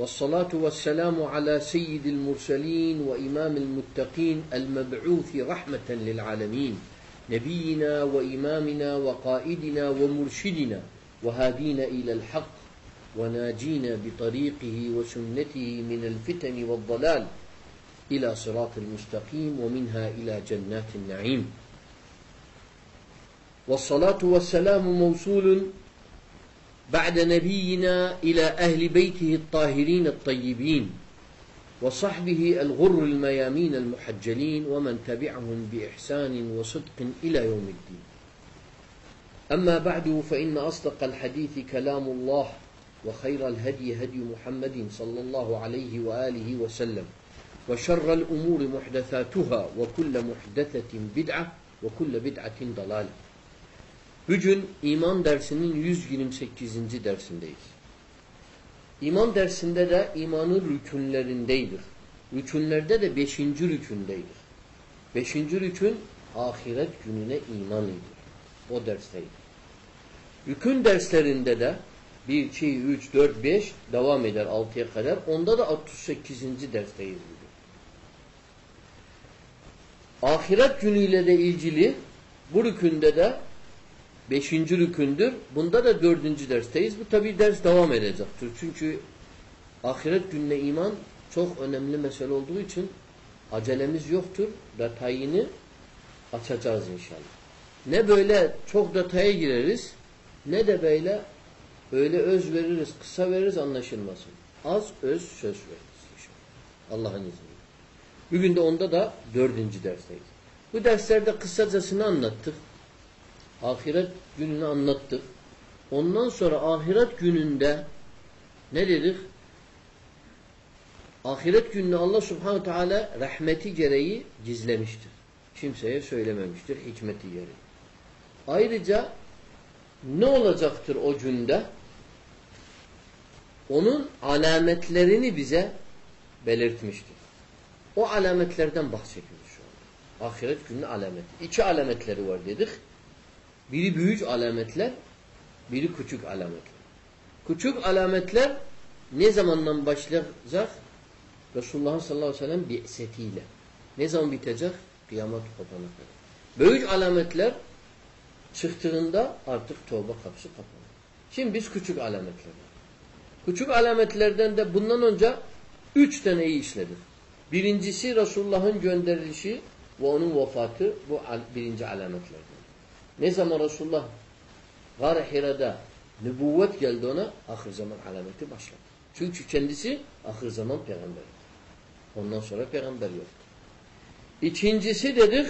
والصلاة والسلام على سيد المرسلين وإمام المتقين المبعوث رحمة للعالمين نبينا وإمامنا وقائدنا ومرشدنا وهادينا إلى الحق وناجينا بطريقه وسنته من الفتن والضلال إلى صراط المستقيم ومنها إلى جنات النعيم. والصلاة والسلام موصول بعد نبينا إلى أهل بيته الطاهرين الطيبين وصحبه الغر الميامين المحجلين ومن تبعهم بإحسان وصدق إلى يوم الدين. أما بعد فإن أصدق الحديث كلام الله وخير الهدي هدي محمد صلى الله عليه وآله وسلم وشر الأمور محدثاتها وكل محدثة بدعة وكل بدعة ضلالة. Bugün iman dersinin 128. dersindeyiz. İman dersinde de imanın rükünlerindedir. Rükünlerde de beşinci rükündeydir. Beşinci rükün ahiret gününe iman. O dersteydir. Rükün derslerinde de 1, 2, 3, 4, 5 devam eder 6'ya kadar. Onda da 68. dersteyiz bugün. Ahiret günüyle de ilgili bu rükünde de beşinci rükündür. Bunda da dördüncü dersteyiz. Bu tabi ders devam edecektir. Çünkü ahiret gününe iman çok önemli mesele olduğu için acelemiz yoktur. Detayını açacağız inşallah. Ne böyle çok detaya gireriz ne de böyle öyle öz veririz, kısa veririz anlaşılmasın. Az öz söz veririz inşallah. Allah'ın izniyle. Bugün de onda da dördüncü dersteyiz. Bu derslerde kısacasını anlattık. Ahiret gününü anlattık. Ondan sonra ahiret gününde ne dedik? Ahiret gününü Allah subhanahu teala rahmeti gereği gizlemiştir. Kimseye söylememiştir hikmeti gereği. Ayrıca ne olacaktır o günde? Onun alametlerini bize belirtmiştir. O alametlerden bahsediyoruz şu anda. Ahiret gününün alameti. İki alametleri var dedik. Biri büyük alametler, biri küçük alametler. Küçük alametler ne zamandan başlayacak? Resulullah sallallahu aleyhi ve sellem bi'setiyle. Ne zaman bitecek? Kıyamet kopana kadar. Büyük alametler çıktığında artık tövbe kapısı kapanır. Şimdi biz küçük alametler. Küçük alametlerden de bundan önce üç taneyi işledik. Birincisi Resulullah'ın gönderilişi ve onun vefatı bu birinci alametlerden. Ne zaman Resulullah Gar-ı Hira'da nübüvvet geldi ona ahir zaman alameti başladı. Çünkü kendisi ahir zaman peygamber. Ondan sonra peygamber yok. İkincisi dedik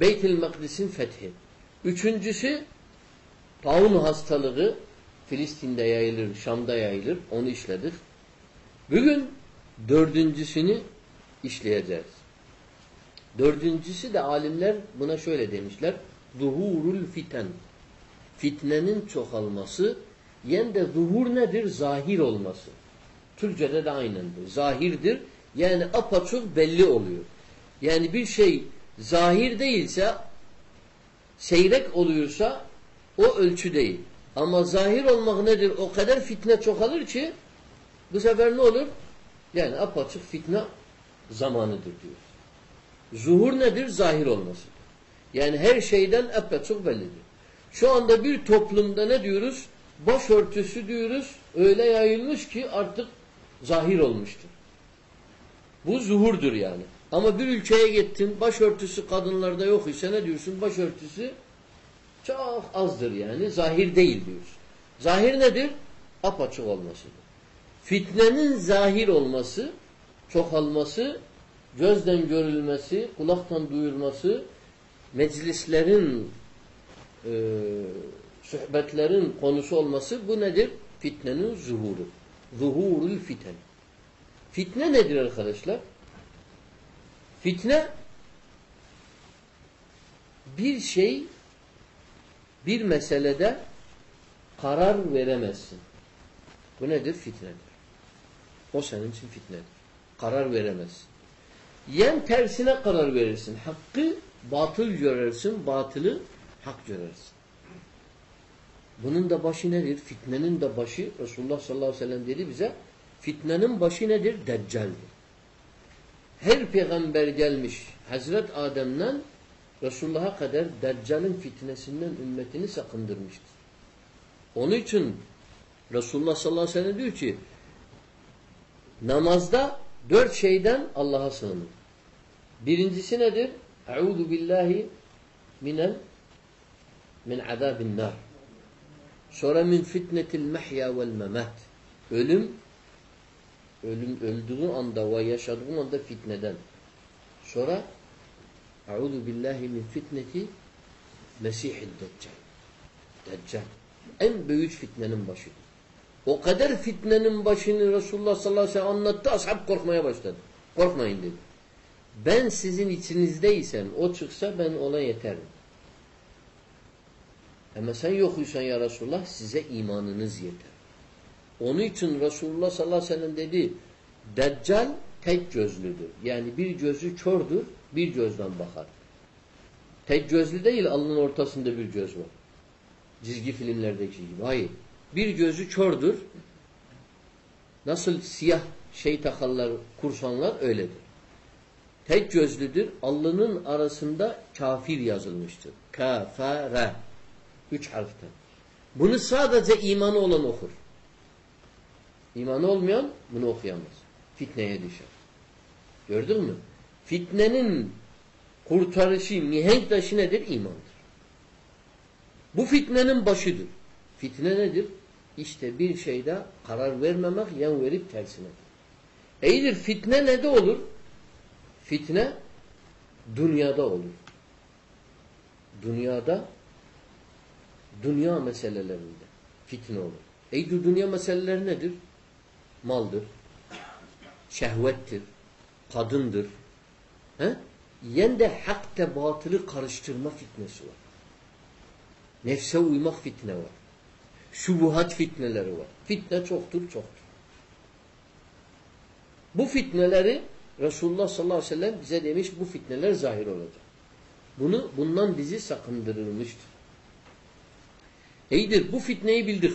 Beytül Makdis'in fethi. Üçüncüsü taun hastalığı Filistin'de yayılır, Şam'da yayılır. Onu işledik. Bugün dördüncüsünü işleyeceğiz. Dördüncüsü de alimler buna şöyle demişler. Zuhurul fiten. Fitnenin çoğalması yen de zuhur nedir? Zahir olması. Türkçede de aynendir. Zahirdir. Yani apaçuk belli oluyor. Yani bir şey zahir değilse seyrek oluyorsa o ölçü değil. Ama zahir olmak nedir? O kadar fitne çoğalır ki bu sefer ne olur? Yani apaçık fitne zamanıdır diyor. Zuhur nedir? Zahir olması. Yani her şeyden çok bellidir. Şu anda bir toplumda ne diyoruz? Başörtüsü diyoruz. Öyle yayılmış ki artık zahir olmuştur. Bu zuhurdur yani. Ama bir ülkeye gittin başörtüsü kadınlarda yok ise ne diyorsun? Başörtüsü çok azdır yani. Zahir değil diyorsun. Zahir nedir? Apaçık olmasıdır. Fitnenin zahir olması, çoğalması, gözden görülmesi, kulaktan duyulması, meclislerin e, sohbetlerin konusu olması bu nedir? Fitnenin zuhuru. Zuhurul fiten. Fitne nedir arkadaşlar? Fitne bir şey bir meselede karar veremezsin. Bu nedir? Fitnedir. O senin için fitnedir. Karar veremezsin. Yen tersine karar verirsin. Hakkı batıl görürsün, batılı hak görürsün. Bunun da başı nedir? Fitnenin de başı Resulullah sallallahu aleyhi ve sellem dedi bize fitnenin başı nedir? Deccal'dir. Her peygamber gelmiş Hazret Adem'den Resulullah'a kadar Deccal'in fitnesinden ümmetini sakındırmıştır. Onun için Resulullah sallallahu aleyhi ve sellem diyor ki namazda dört şeyden Allah'a sığınır. Birincisi nedir? Euzu billahi minel min azabin nar. Sonra min fitnetil mehya vel memat. Ölüm ölüm öldüğün anda ve yaşadığın anda fitneden. Sonra Euzu billahi min fitneti Mesihid Deccal. Deccal. En büyük fitnenin başıdır. O kadar fitnenin başını Resulullah sallallahu aleyhi ve sellem anlattı. Ashab korkmaya başladı. Korkmayın dedi. Ben sizin içinizdeysem o çıksa ben ona yeterim. Ama sen yokuysan ya Resulullah size imanınız yeter. Onun için Resulullah sallallahu aleyhi ve sellem dedi Deccal tek gözlüdür. Yani bir gözü kördür, bir gözden bakar. Tek gözlü değil, alnın ortasında bir göz var. Çizgi filmlerdeki gibi. Hayır. Bir gözü kördür. Nasıl siyah şey takarlar, kursanlar öyledir. Tek gözlüdür. Alnının arasında kafir yazılmıştır. Kafara. Üç harften. Bunu sadece imanı olan okur. İmanı olmayan bunu okuyamaz. Fitneye düşer. Gördün mü? Fitnenin kurtarışı, mihenk taşı nedir? İmandır. Bu fitnenin başıdır. Fitne nedir? İşte bir şeyde karar vermemek, yan verip tersine. İyidir fitne ne de olur? Fitne dünyada olur. Dünyada dünya meselelerinde fitne olur. Eydir dünya meseleleri nedir? Maldır, şehvettir, kadındır. He? Yen de hakte batılı karıştırma fitnesi var. Nefse uymak fitne var. Şubuhat fitneleri var. Fitne çoktur, çoktur. Bu fitneleri Resulullah sallallahu aleyhi ve sellem bize demiş bu fitneler zahir olacak. Bunu bundan bizi sakındırılmıştır. İyidir bu fitneyi bildik.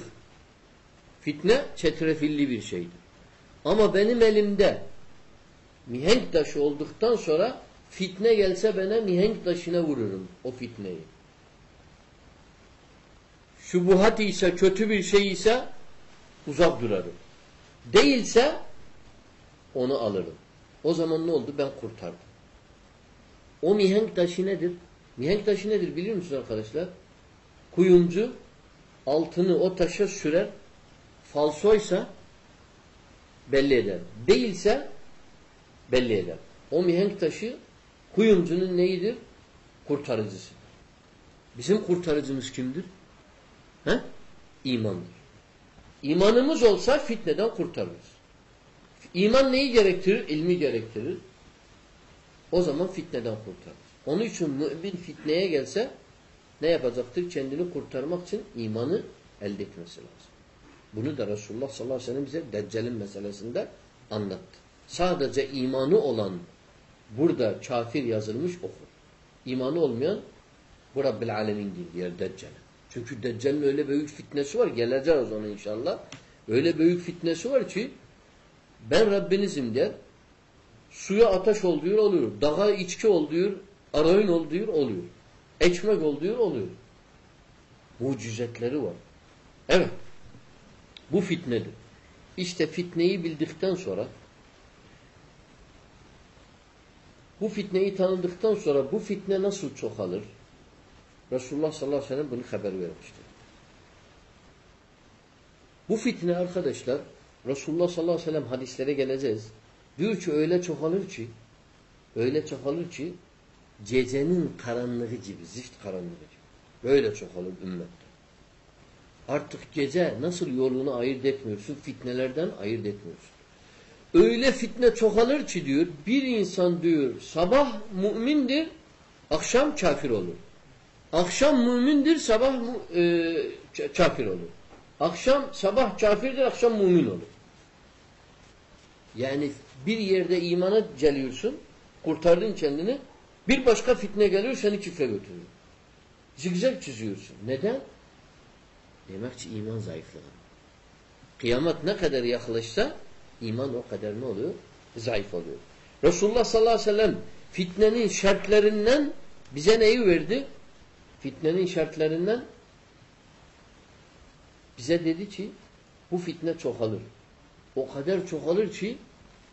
Fitne çetrefilli bir şeydir. Ama benim elimde mihenk taşı olduktan sonra fitne gelse bana mihenk taşına vururum o fitneyi. Şubuhat ise kötü bir şey ise uzak durarım. Değilse onu alırım. O zaman ne oldu? Ben kurtardım. O mihenk taşı nedir? Mihenk taşı nedir biliyor musunuz arkadaşlar? Kuyumcu altını o taşa sürer falsoysa belli eder. Değilse belli eder. O mihenk taşı kuyumcunun neyidir? Kurtarıcısı. Bizim kurtarıcımız kimdir? He? İmandır. İmanımız olsa fitneden kurtarırız. İman neyi gerektirir? İlmi gerektirir. O zaman fitneden kurtarır. Onun için mümin fitneye gelse ne yapacaktır? Kendini kurtarmak için imanı elde etmesi lazım. Bunu da Resulullah sallallahu aleyhi ve sellem bize Deccal'in meselesinde anlattı. Sadece imanı olan burada kafir yazılmış okur. İmanı olmayan bu Rabbil Alemin diyor Deccal'e. Çünkü Deccal'in öyle büyük fitnesi var. Geleceğiz ona inşallah. Öyle büyük fitnesi var ki ben Rabbinizim der. Suya ateş ol oluyor. Dağa içki ol diyor. Arayın ol oluyor. Ekmek ol oluyor. Mucizetleri var. Evet. Bu fitnedir. İşte fitneyi bildikten sonra bu fitneyi tanıdıktan sonra bu fitne nasıl çoğalır? Resulullah sallallahu aleyhi ve sellem bunu haber vermiştir. Bu fitne arkadaşlar Resulullah sallallahu aleyhi ve sellem hadislere geleceğiz. Diyor ki öyle çoğalır ki öyle çoğalır ki gecenin karanlığı gibi, zift karanlığı gibi. Böyle çoğalır ümmette. Artık gece nasıl yolunu ayırt etmiyorsun, fitnelerden ayırt etmiyorsun. öyle fitne çoğalır ki diyor bir insan diyor sabah mümindir akşam kafir olur. Akşam mümindir sabah e, kafir olur. Akşam sabah kafirdir akşam mümin olur. Yani bir yerde imana geliyorsun kurtardın kendini bir başka fitne geliyor seni küfre götürüyor. Zigzag çiziyorsun. Neden? Demek ki iman zayıflığı. Kıyamet ne kadar yaklaşsa iman o kadar ne oluyor? Zayıf oluyor. Resulullah sallallahu aleyhi ve sellem fitnenin şartlarından bize neyi verdi? Fitnenin şartlarından bize dedi ki bu fitne çoğalır. O kadar çoğalır ki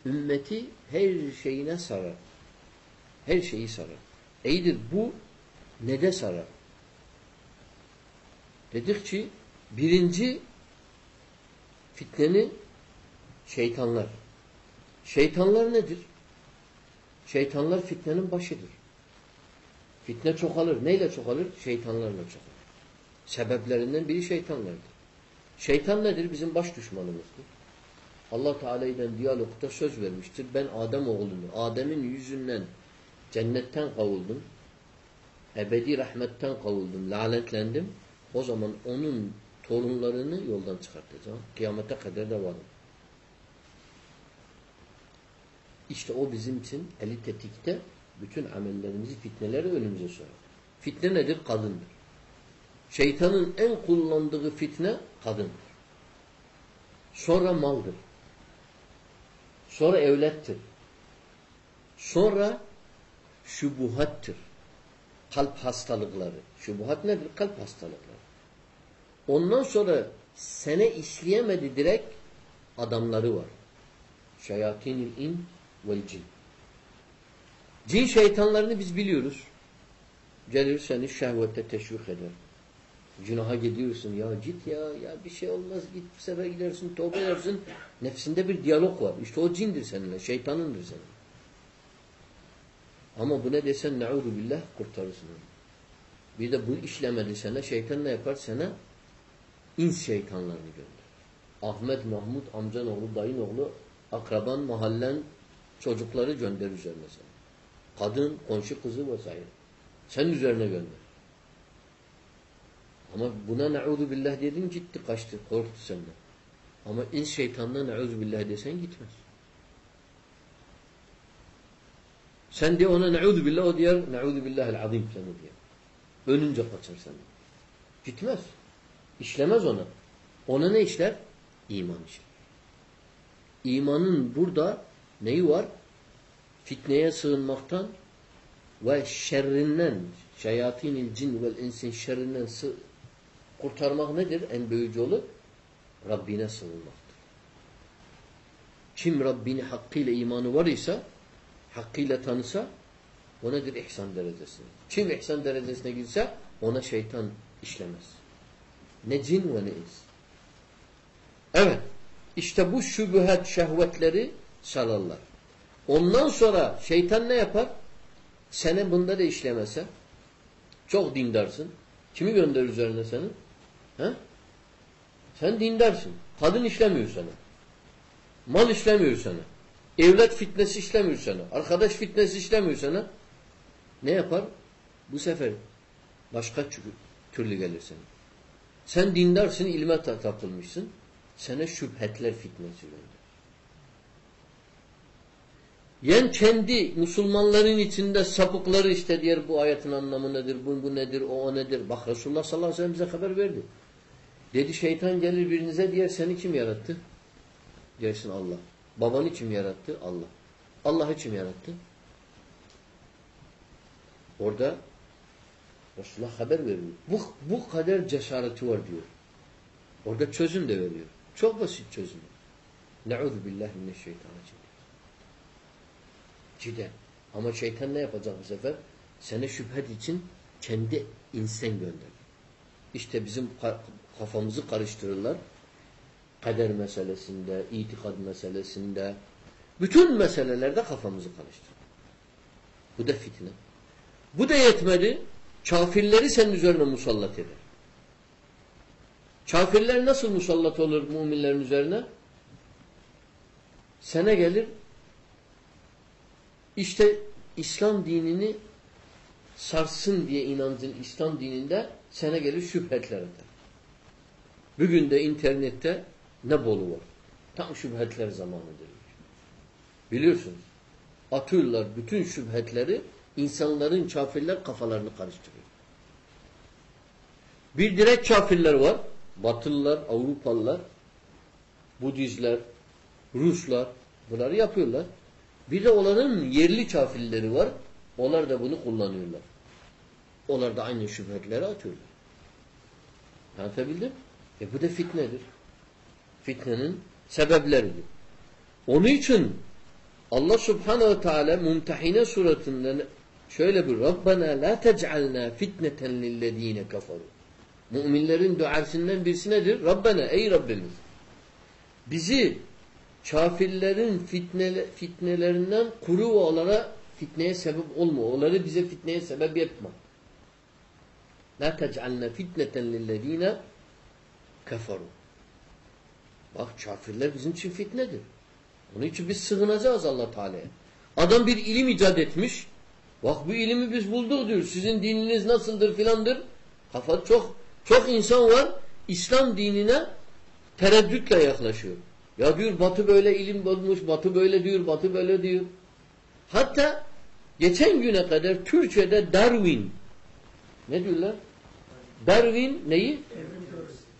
ümmeti her şeyine sarar. Her şeyi sarar. İyidir bu ne de sarar? Dedik ki birinci fitneni şeytanlar. Şeytanlar nedir? Şeytanlar fitnenin başıdır. Fitne çoğalır. Neyle çoğalır? Şeytanlarla çoğalır. Sebeplerinden biri şeytanlardır. Şeytan nedir? Bizim baş düşmanımızdır. Allah Teala ile diyalogda söz vermiştir. Ben Adem oğlunu, Adem'in yüzünden cennetten kavuldum. Ebedi rahmetten kavuldum. Lanetlendim. O zaman onun torunlarını yoldan çıkartacağım. Kıyamete kadar da varım. İşte o bizim için eli tetikte bütün amellerimizi, fitneleri önümüze sorar. Fitne nedir? Kadındır. Şeytanın en kullandığı fitne kadındır. Sonra maldır. Sonra evlettir. Sonra şubuhattır. Kalp hastalıkları. Şubuhat nedir? Kalp hastalıkları. Ondan sonra sene işleyemedi direkt adamları var. Şeyatinil in vel cin. Cin şeytanlarını biz biliyoruz. Gelir seni şehvette teşvik eder. Günaha gidiyorsun ya git ya ya bir şey olmaz git bir sefer gidersin tövbe edersin. Nefsinde bir diyalog var. İşte o cindir seninle şeytanındır senin. Ama bu ne desen ne'udu billah kurtarırsın onu. Bir de bu işlemedi sana şeytan ne yapar sana? İns şeytanlarını gönder. Ahmet, Mahmut, amcan oğlu, dayın oğlu, akraban, mahallen çocukları gönder üzerine sana. Kadın, komşu kızı vesaire. Sen üzerine gönder. Ama buna ne'udu billah dedin gitti kaçtı, korktu senden. Ama ins şeytanına ne'udu billah desen gitmez. Sen de ona ne'udu billah o diyor ne'udu billahil azim sana diyor. Ölünce kaçar senden. Gitmez. İşlemez ona. Ona ne işler? İman işler. İmanın burada neyi var? Fitneye sığınmaktan ve şerrinden şeyatinil cin vel insin şerrinden kurtarmak nedir? En büyük yolu Rabbine sığınmaktır. Kim Rabbini hakkıyla imanı var ise hakkıyla tanısa o nedir? İhsan derecesine. Kim ihsan derecesine girse ona şeytan işlemez. Ne cin ve ne ins. Evet. İşte bu şübühet şehvetleri salarlar. Ondan sonra şeytan ne yapar? Seni bunda da işlemese çok dindarsın. Kimi gönder üzerine senin? He? Sen dindarsın. Kadın işlemiyor sana. Mal işlemiyor sana. Evlat fitnesi işlemiyor sana. Arkadaş fitnesi işlemiyor sana. Ne yapar? Bu sefer başka türlü gelir sana. Sen dindarsın, ilme takılmışsın. Sana şüphetler fitnesi gönder. Yen kendi Müslümanların içinde sapıkları işte diğer bu ayetin anlamı nedir, bu, bu nedir, o, o nedir. Bak Resulullah sallallahu aleyhi ve sellem bize haber verdi. Dedi şeytan gelir birinize diğer seni kim yarattı? Dersin Allah. Babanı kim yarattı? Allah. Allah'ı kim yarattı? Orada Resulullah haber veriyor. Bu, bu kadar cesareti var diyor. Orada çözüm de veriyor. Çok basit çözüm. Ne'udhu billahi mineşşeytanirracim. Cidden. Ama şeytan ne yapacak bu sefer? Sene şüphet için kendi insan gönder. İşte bizim kafamızı karıştırırlar. Kader meselesinde, itikad meselesinde, bütün meselelerde kafamızı karıştırır. Bu da fitne. Bu da yetmedi. Kafirleri senin üzerine musallat eder. Kafirler nasıl musallat olur müminlerin üzerine? Sene gelir işte İslam dinini sarsın diye inancın İslam dininde sene gelir şüphetler atar. Bugün de internette ne bolu var. Tam şüphetler zamanıdır. Biliyorsunuz. Atıyorlar bütün şüphetleri insanların kafirler kafalarını karıştırıyor. Bir direkt kafirler var. Batılılar, Avrupalılar, Budistler, Ruslar bunları yapıyorlar. Bir de onların yerli kafirleri var. Onlar da bunu kullanıyorlar. Onlar da aynı şüpheleri atıyorlar. Anlatabildim? E bu da fitnedir. Fitnenin sebepleridir. Onun için Allah subhanehu ve teala Mumtehine suratında şöyle bir Rabbena la tec'alna fitneten lillezine kafaru. Müminlerin duasından birisi nedir? Rabbena ey Rabbimiz bizi kafirlerin fitne, fitnelerinden kuru ve onlara fitneye sebep olma. Onları bize fitneye sebep yapma. La tec'alna fitneten lillezine. Bak kafirler bizim için fitnedir. Onun için biz sığınacağız allah Teala'ya. Adam bir ilim icat etmiş. Bak bu ilimi biz bulduk diyor. Sizin dininiz nasıldır filandır. Kafa çok çok insan var. İslam dinine tereddütle yaklaşıyor. Ya diyor Batı böyle ilim bulmuş, Batı böyle diyor, Batı böyle diyor. Hatta geçen güne kadar Türkçe'de Darwin ne diyorlar? Darwin neyi? Teorisi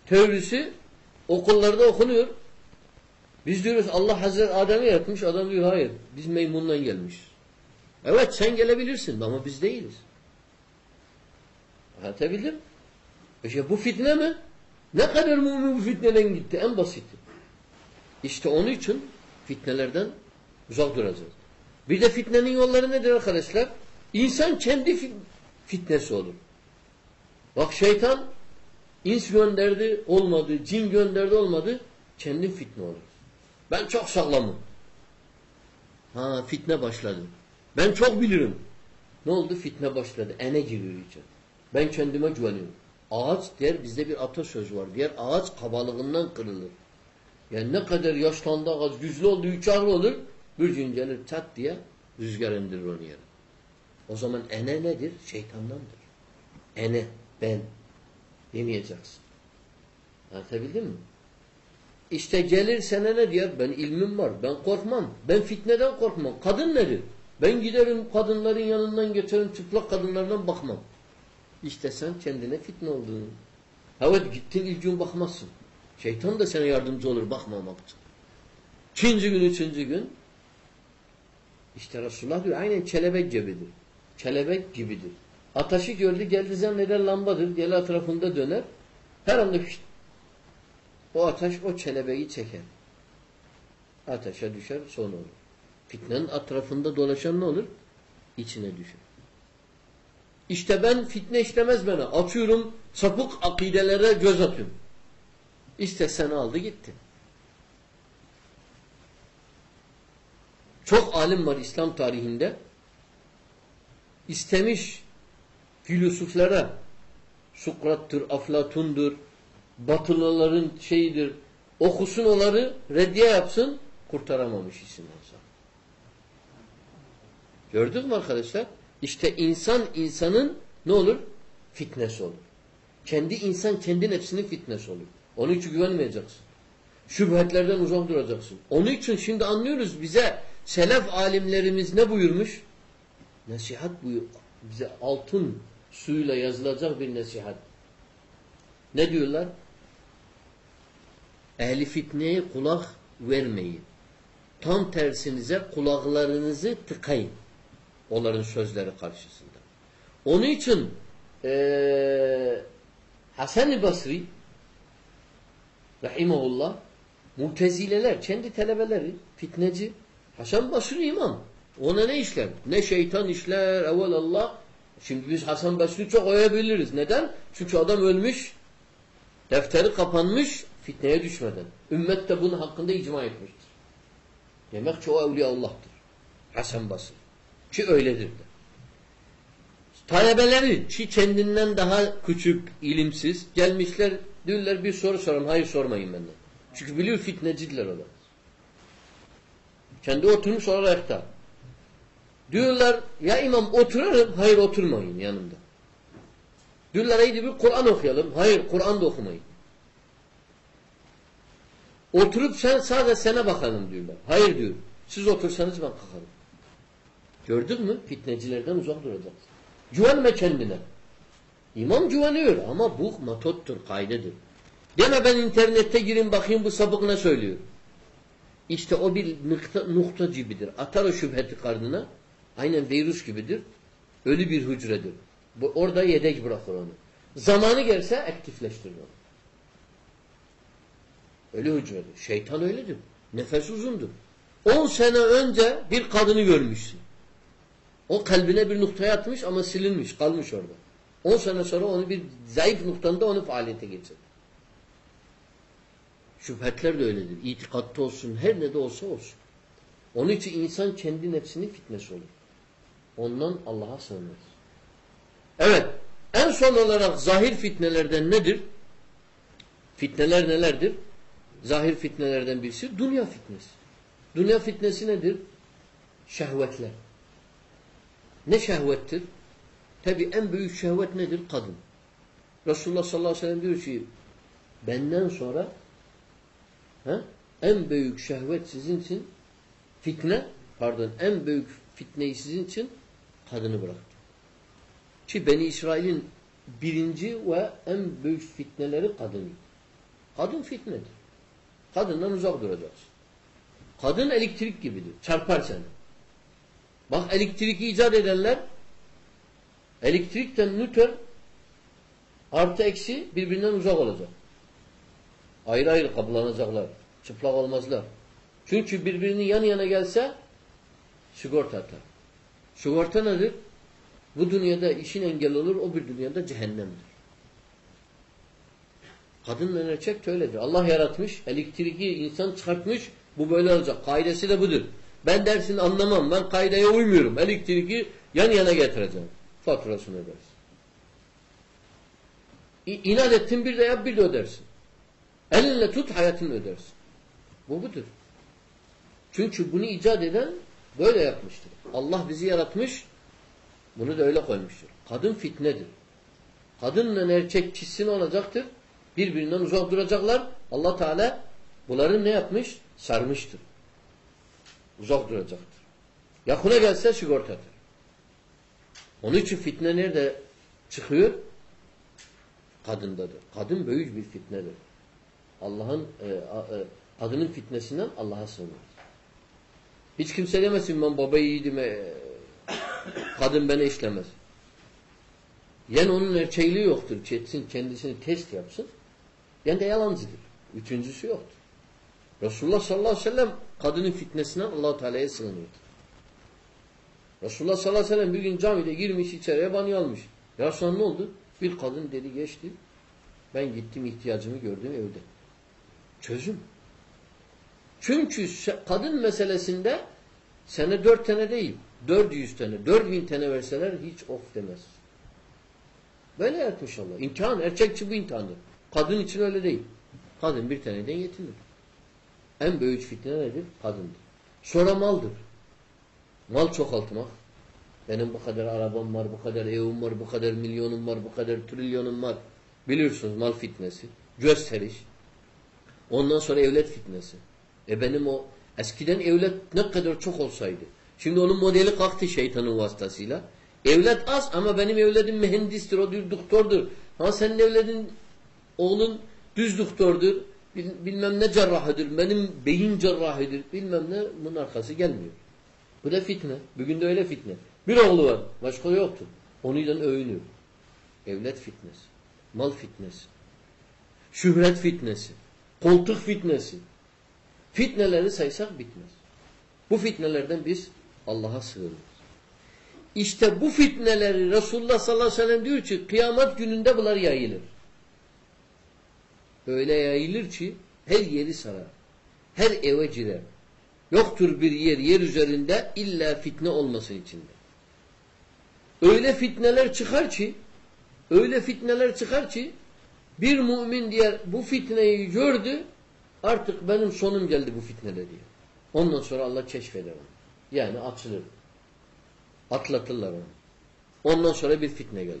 okullarda okunuyor. Biz diyoruz Allah Hazreti Adem'i yaratmış. Adam diyor hayır. Biz meymundan gelmişiz. Evet sen gelebilirsin ama biz değiliz. Anlatabildim? İşte bu fitne mi? Ne kadar mümin bu fitneden gitti? En basiti. İşte onun için fitnelerden uzak duracağız. Bir de fitnenin yolları nedir arkadaşlar? İnsan kendi fitnesi olur. Bak şeytan ins gönderdi olmadı, cin gönderdi olmadı, kendin fitne olur. Ben çok sağlamım. Ha fitne başladı. Ben çok bilirim. Ne oldu? Fitne başladı. Ene giriyor içe. Ben kendime güveniyorum. Ağaç der bizde bir atasöz var. Diğer ağaç kabalığından kırılır. Yani ne kadar yaşlandı ağaç güçlü oldu, uçaklı olur. Bir gün gelir çat diye rüzgar indirir onu yere. O zaman ene nedir? Şeytandandır. Ene, ben. Demeyeceksin. Anlatabildim mi? İşte gelir sana ne diyor? Ben ilmim var. Ben korkmam. Ben fitneden korkmam. Kadın nedir? Ben giderim kadınların yanından geçerim çıplak kadınlardan bakmam. İşte sen kendine fitne oldun. Evet gittin ilk gün bakmazsın. Şeytan da sana yardımcı olur bakmamak için. İkinci gün, üçüncü gün işte Resulullah diyor aynen kelebek gibidir. Kelebek gibidir. Ataşı gördü geldi zanneder lambadır. Gel etrafında döner. Her anda pişt. O ateş o kelebeği çeker. Ateşe düşer son olur. Fitnenin etrafında dolaşan ne olur? İçine düşer. İşte ben fitne işlemez bana. Açıyorum sapık akidelere göz atıyorum. İşte seni aldı gitti. Çok alim var İslam tarihinde. İstemiş filosoflara Sokrat'tır, Aflatun'dur, Batılıların şeyidir, okusun onları, reddiye yapsın, kurtaramamış isim olsa. Gördük mü arkadaşlar? İşte insan insanın ne olur? Fitnesi olur. Kendi insan kendi nefsinin fitnesi olur. Onun için güvenmeyeceksin. Şüphetlerden uzak duracaksın. Onun için şimdi anlıyoruz bize selef alimlerimiz ne buyurmuş? Nasihat buyur. Bize altın suyla yazılacak bir nasihat. Ne diyorlar? Ehli fitneye kulak vermeyin. Tam tersinize kulaklarınızı tıkayın. Onların sözleri karşısında. Onun için ee, Hasan-ı Basri Rahimahullah Mutezileler, kendi talebeleri, fitneci. Hasan Basri imam. Ona ne işler? Ne şeytan işler, evvel Allah. Şimdi biz Hasan Basri çok oyabiliriz. Neden? Çünkü adam ölmüş, defteri kapanmış, fitneye düşmeden. Ümmet de bunun hakkında icma etmiştir. Demek ki o Allah'tır. Hasan Basri. Ki öyledir de. Talebeleri ki kendinden daha küçük, ilimsiz gelmişler diyorlar bir soru sorun. Hayır sormayın benden. Çünkü biliyor fitnecidiler o da. Kendi oturmuş olarak ayakta. Diyorlar ya imam oturalım. Hayır oturmayın yanımda. Diyorlar haydi bir Kur'an okuyalım. Hayır Kur'an da okumayın. Oturup sen sadece sana bakalım diyorlar. Hayır diyor. Siz otursanız ben kalkarım. Gördün mü? Fitnecilerden uzak duracaksın. Güvenme kendine. İmam güveniyor ama bu matottur, kaydedir. Deme ben internette gireyim bakayım bu sapık ne söylüyor. İşte o bir nokta, nokta gibidir. Atar o şüpheti karnına. Aynen virüs gibidir. Ölü bir hücredir. Bu, orada yedek bırakır onu. Zamanı gelse aktifleştirir onu. Ölü hücredir. Şeytan öyledir. Nefes uzundur. 10 sene önce bir kadını görmüşsün. O kalbine bir noktaya atmış ama silinmiş, kalmış orada. 10 sene sonra onu bir zayıf noktanda onu faaliyete geçirir. Şüphetler de öyledir. İtikatta olsun, her ne de olsa olsun. Onun için insan kendi nefsinin fitnesi olur. Ondan Allah'a sığınır. Evet. En son olarak zahir fitnelerden nedir? Fitneler nelerdir? Zahir fitnelerden birisi dünya fitnesi. Dünya fitnesi nedir? Şehvetler. Ne şehvettir? Tabi en büyük şehvet nedir? Kadın. Resulullah sallallahu aleyhi ve sellem diyor ki benden sonra he, en büyük şehvet sizin için fitne pardon en büyük fitneyi sizin için kadını bıraktı. Ki Beni İsrail'in birinci ve en büyük fitneleri kadın. Kadın fitnedir. Kadından uzak duracaksın. Kadın elektrik gibidir. Çarpar seni. Bak elektriki icat edenler elektrikten nötr artı eksi birbirinden uzak olacak. Ayrı ayrı kaplanacaklar. Çıplak olmazlar. Çünkü birbirini yan yana gelse sigorta atar. Sigorta nedir? Bu dünyada işin engel olur, o bir dünyada cehennemdir. Kadınla erkek de öyledir. Allah yaratmış, elektriki insan çıkartmış, bu böyle olacak. Kaidesi de budur. Ben dersini anlamam, ben kaideye uymuyorum. Elektriki yan yana getireceğim. Faturasını ödersin. İnat ettin bir de yap bir de ödersin. Elinle tut hayatını ödersin. Bu budur. Çünkü bunu icat eden böyle yapmıştır. Allah bizi yaratmış, bunu da öyle koymuştur. Kadın fitnedir. Kadınla erkek kişisine olacaktır. Birbirinden uzak duracaklar. Allah Teala bunları ne yapmış? Sarmıştır. Uzak duracaktır. Yakına gelse sigortadır. Onun için fitne nerede çıkıyor? Kadındadır. Kadın büyük bir fitnedir. Allah'ın e, e, kadının fitnesinden Allah'a sığınır. Hiç kimse demesin ben baba iyiydim e, kadın beni işlemez. Yani onun erkeğliği yoktur. Çetsin kendisini test yapsın. Yani de yalancıdır. Üçüncüsü yoktur. Resulullah sallallahu aleyhi ve sellem kadının fitnesinden allah Teala'ya sığınıyordu. Resulullah sallallahu aleyhi ve sellem bir gün camide girmiş içeriye banyo almış. Ya sonra ne oldu? Bir kadın dedi geçti. Ben gittim ihtiyacımı gördüm evde. Çözüm. Çünkü kadın meselesinde sene dört tane değil, dört yüz tane, dört bin tane verseler hiç of demez. Böyle yaratmış Allah. İmtihan, erkekçi bu imtihandır. Kadın için öyle değil. Kadın bir taneden yetinir. En büyük fitne nedir? Kadındır. Sonra maldır. Mal çoğaltmak. Benim bu kadar arabam var, bu kadar evim var, bu kadar milyonum var, bu kadar trilyonum var. Biliyorsunuz mal fitnesi. Gösteriş. Ondan sonra evlet fitnesi. E benim o eskiden evlet ne kadar çok olsaydı. Şimdi onun modeli kalktı şeytanın vasıtasıyla. Evlet az ama benim evledim mühendistir, o bir doktordur. Ha senin evledin oğlun düz doktordur, bilmem ne cerrahıdır, benim beyin cerrahıdır, bilmem ne bunun arkası gelmiyor. Bu da fitne. Bugün de öyle fitne. Bir oğlu var, başka yoktur. Onuyla övünüyor. Evlet fitnesi, mal fitnesi, şöhret fitnesi, koltuk fitnesi. Fitneleri saysak bitmez. Bu fitnelerden biz Allah'a sığınırız. İşte bu fitneleri Resulullah sallallahu aleyhi ve sellem diyor ki kıyamet gününde bunlar yayılır. Öyle yayılır ki her yeri sarar. Her eve girer. Yoktur bir yer yer üzerinde illa fitne olmasın içinde. Öyle fitneler çıkar ki öyle fitneler çıkar ki bir mümin diğer bu fitneyi gördü artık benim sonum geldi bu fitnede diyor. Ondan sonra Allah keşfeder onu. Yani açılır. Atlatırlar onu. Ondan sonra bir fitne gelir.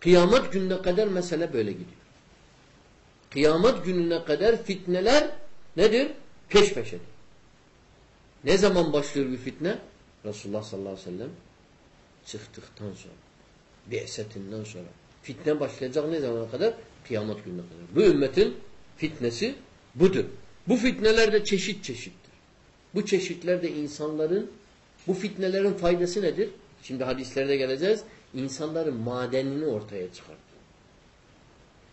Kıyamet gününe kadar mesele böyle gidiyor. Kıyamet gününe kadar fitneler nedir? Peş peşedir. Ne zaman başlıyor bir fitne? Resulullah sallallahu aleyhi ve sellem çıktıktan sonra. Bi'setinden sonra. Fitne başlayacak ne zamana kadar? Kıyamet gününe kadar. Bu ümmetin fitnesi budur. Bu fitneler de çeşit çeşittir. Bu çeşitler de insanların bu fitnelerin faydası nedir? Şimdi hadislerde geleceğiz. İnsanların madenini ortaya çıkartıyor.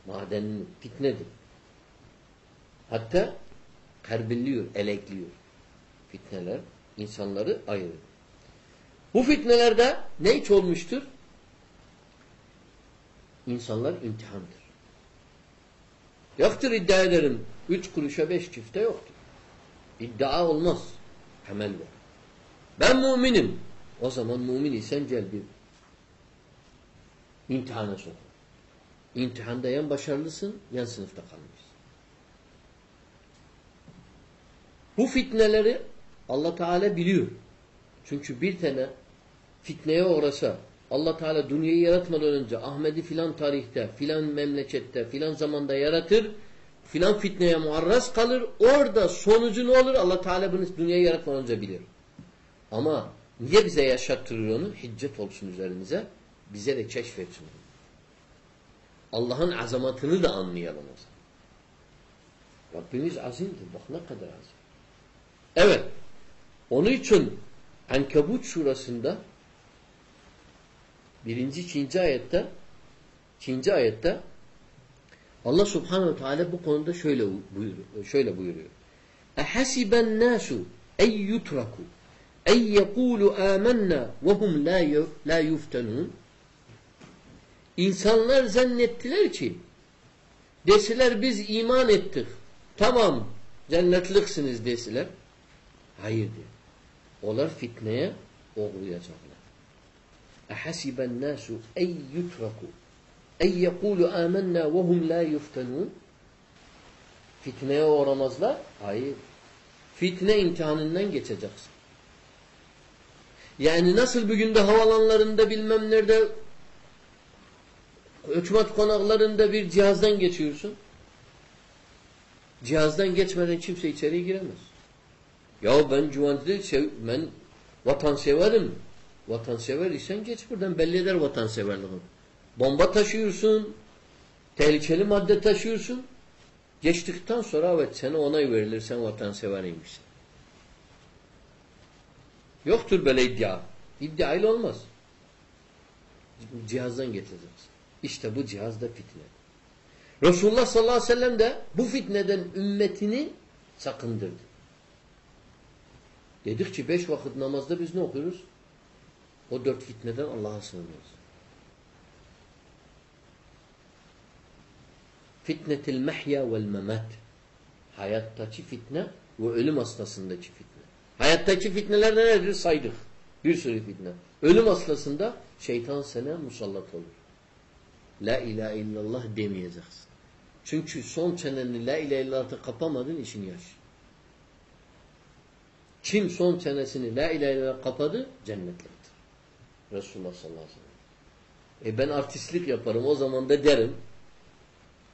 Madenini, fitnedir. Hatta kerbilliyor, elekliyor. Fitneler insanları ayırır. Bu fitnelerde ne hiç olmuştur? İnsanlar imtihandır. Yoktur iddia ederim. Üç kuruşa beş çifte yoktur. İddia olmaz. Temel var. Ben müminim. O zaman mümin isen gel bir imtihana sok. İmtihanda yan başarılısın, yan sınıfta kalmışsın. Bu fitneleri Allah Teala biliyor. Çünkü bir tane fitneye uğrasa Allah Teala dünyayı yaratmadan önce Ahmet'i filan tarihte, filan memlekette, filan zamanda yaratır. Filan fitneye muarraz kalır. Orada sonucu ne olur? Allah Teala bunu dünyayı yaratmadan önce bilir. Ama niye bize yaşattırır onu? Hiccet olsun üzerimize. Bize de keşfetsin. Allah'ın azamatını da anlayalım o zaman. Rabbimiz azimdir. Bak ne kadar azim. Evet. Onun için Ankebut surasında birinci, ikinci ayette ikinci ayette Allah Subhanahu Teala bu konuda şöyle buyuruyor. Şöyle buyuruyor. Ehasiben nasu ey yutraku ey yekulu amennâ ve hum la yuftenun İnsanlar zannettiler ki deseler biz iman ettik. Tamam cennetliksiniz deseler. Hayır diye. Onlar fitneye uğrayacaklar. اَحَسِبَ النَّاسُ اَنْ يُتْرَكُوا اَنْ يَقُولُوا آمَنَّا وَهُمْ لَا يُفْتَنُونَ Fitneye uğramazlar. Hayır. Fitne imtihanından geçeceksin. Yani nasıl bugün de havalanlarında bilmem nerede hükümet konaklarında bir cihazdan geçiyorsun. Cihazdan geçmeden kimse içeriye giremez. Ya ben cuvantidir, sev, ben vatanseverim. Vatansever isen geç buradan belli eder vatanseverliğin. Bomba taşıyorsun, tehlikeli madde taşıyorsun. Geçtikten sonra evet sana onay verilir, sen vatanseveriymişsin. Yoktur böyle iddia. İddia ile olmaz. Cihazdan geçeceksin. İşte bu cihaz da fitne. Resulullah sallallahu aleyhi ve sellem de bu fitneden ümmetini sakındırdı. Dedik ki beş vakit namazda biz ne okuyoruz? O dört fitneden Allah'a sığınıyoruz. Fitnetil mehya vel memat. Hayattaki fitne ve ölüm hastasındaki fitne. Hayattaki fitneler nedir? Saydık. Bir sürü fitne. Ölüm hastasında şeytan sana musallat olur. La ilahe illallah demeyeceksin. Çünkü son çeneni la ilahe illallah'ta kapamadın işin yaş. Kim son çenesini la ilahe illallah kapadı cennetliktir. Resulullah sallallahu aleyhi ve sellem. E ben artistlik yaparım o zaman da derim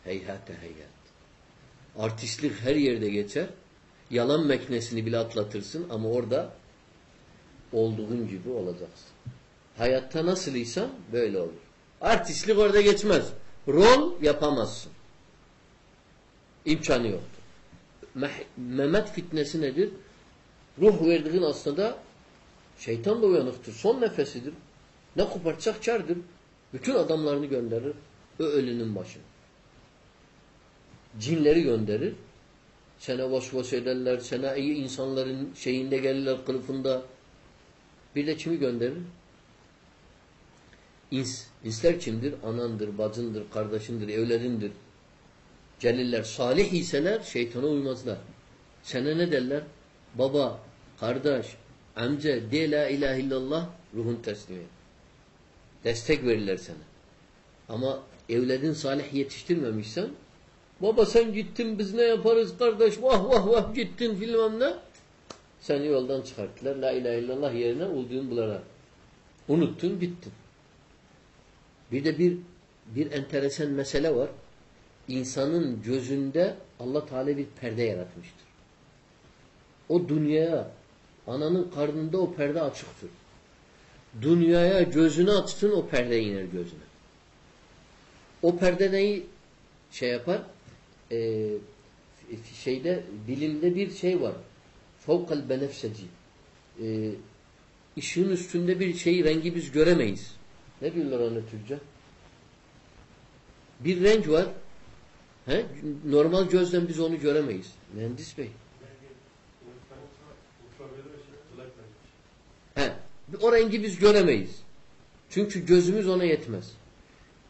heyhate heyhat. Artistlik her yerde geçer. Yalan meknesini bile atlatırsın ama orada olduğun gibi olacaksın. Hayatta nasılıysan böyle olur. Artistlik orada geçmez. Rol yapamazsın. İmkanı yoktur. Mehmet fitnesi nedir? Ruh verdiğin aslında şeytan da uyanıktır. Son nefesidir. Ne kopartacak kardır. Bütün adamlarını gönderir. O ölünün başına. Cinleri gönderir. Sana vasvas ederler. Sana iyi insanların şeyinde gelirler kılıfında. Bir de kimi gönderir? İns. İnsler kimdir? Anandır, bacındır, kardeşindir, evlerindir. Gelirler. Salih iseler şeytana uymazlar. Sana ne derler? Baba, kardeş, amca de la ilahe illallah ruhun teslimi. Destek verirler sana. Ama evledin salih yetiştirmemişsen baba sen gittin biz ne yaparız kardeş vah vah vah gittin filmem ne Seni yoldan çıkarttılar. La ilahe illallah yerine olduğun bunlara. Unuttun gittin. Bir de bir bir enteresan mesele var. İnsanın gözünde Allah Teala bir perde yaratmıştır. O dünyaya ananın karnında o perde açıktır. Dünyaya gözünü açtın o perde iner gözüne. O perde neyi şey yapar? Ee, şeyde bilimde bir şey var. Fevkal benefseci. Ee, ışığın üstünde bir şey rengi biz göremeyiz. Ne diyorlar ona Türkçe? Bir renk var. He? Normal gözden biz onu göremeyiz. Mühendis bey. O rengi biz göremeyiz. Çünkü gözümüz ona yetmez.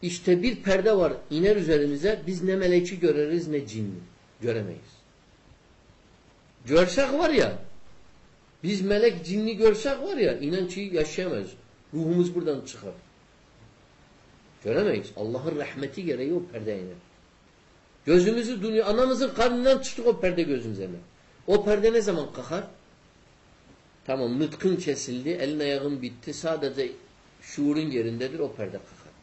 İşte bir perde var iner üzerimize biz ne meleki göreriz ne cinni. Göremeyiz. Görsek var ya biz melek cinni görsek var ya inançı yaşayamayız. Ruhumuz buradan çıkar. Göremeyiz. Allah'ın rahmeti gereği o perde iner. Gözümüzü dünya, anamızın karnından çıktık o perde gözümüze. O perde ne zaman kalkar? Tamam nıtkın kesildi, elin ayağın bitti. Sadece şuurun yerindedir o perde kalkar.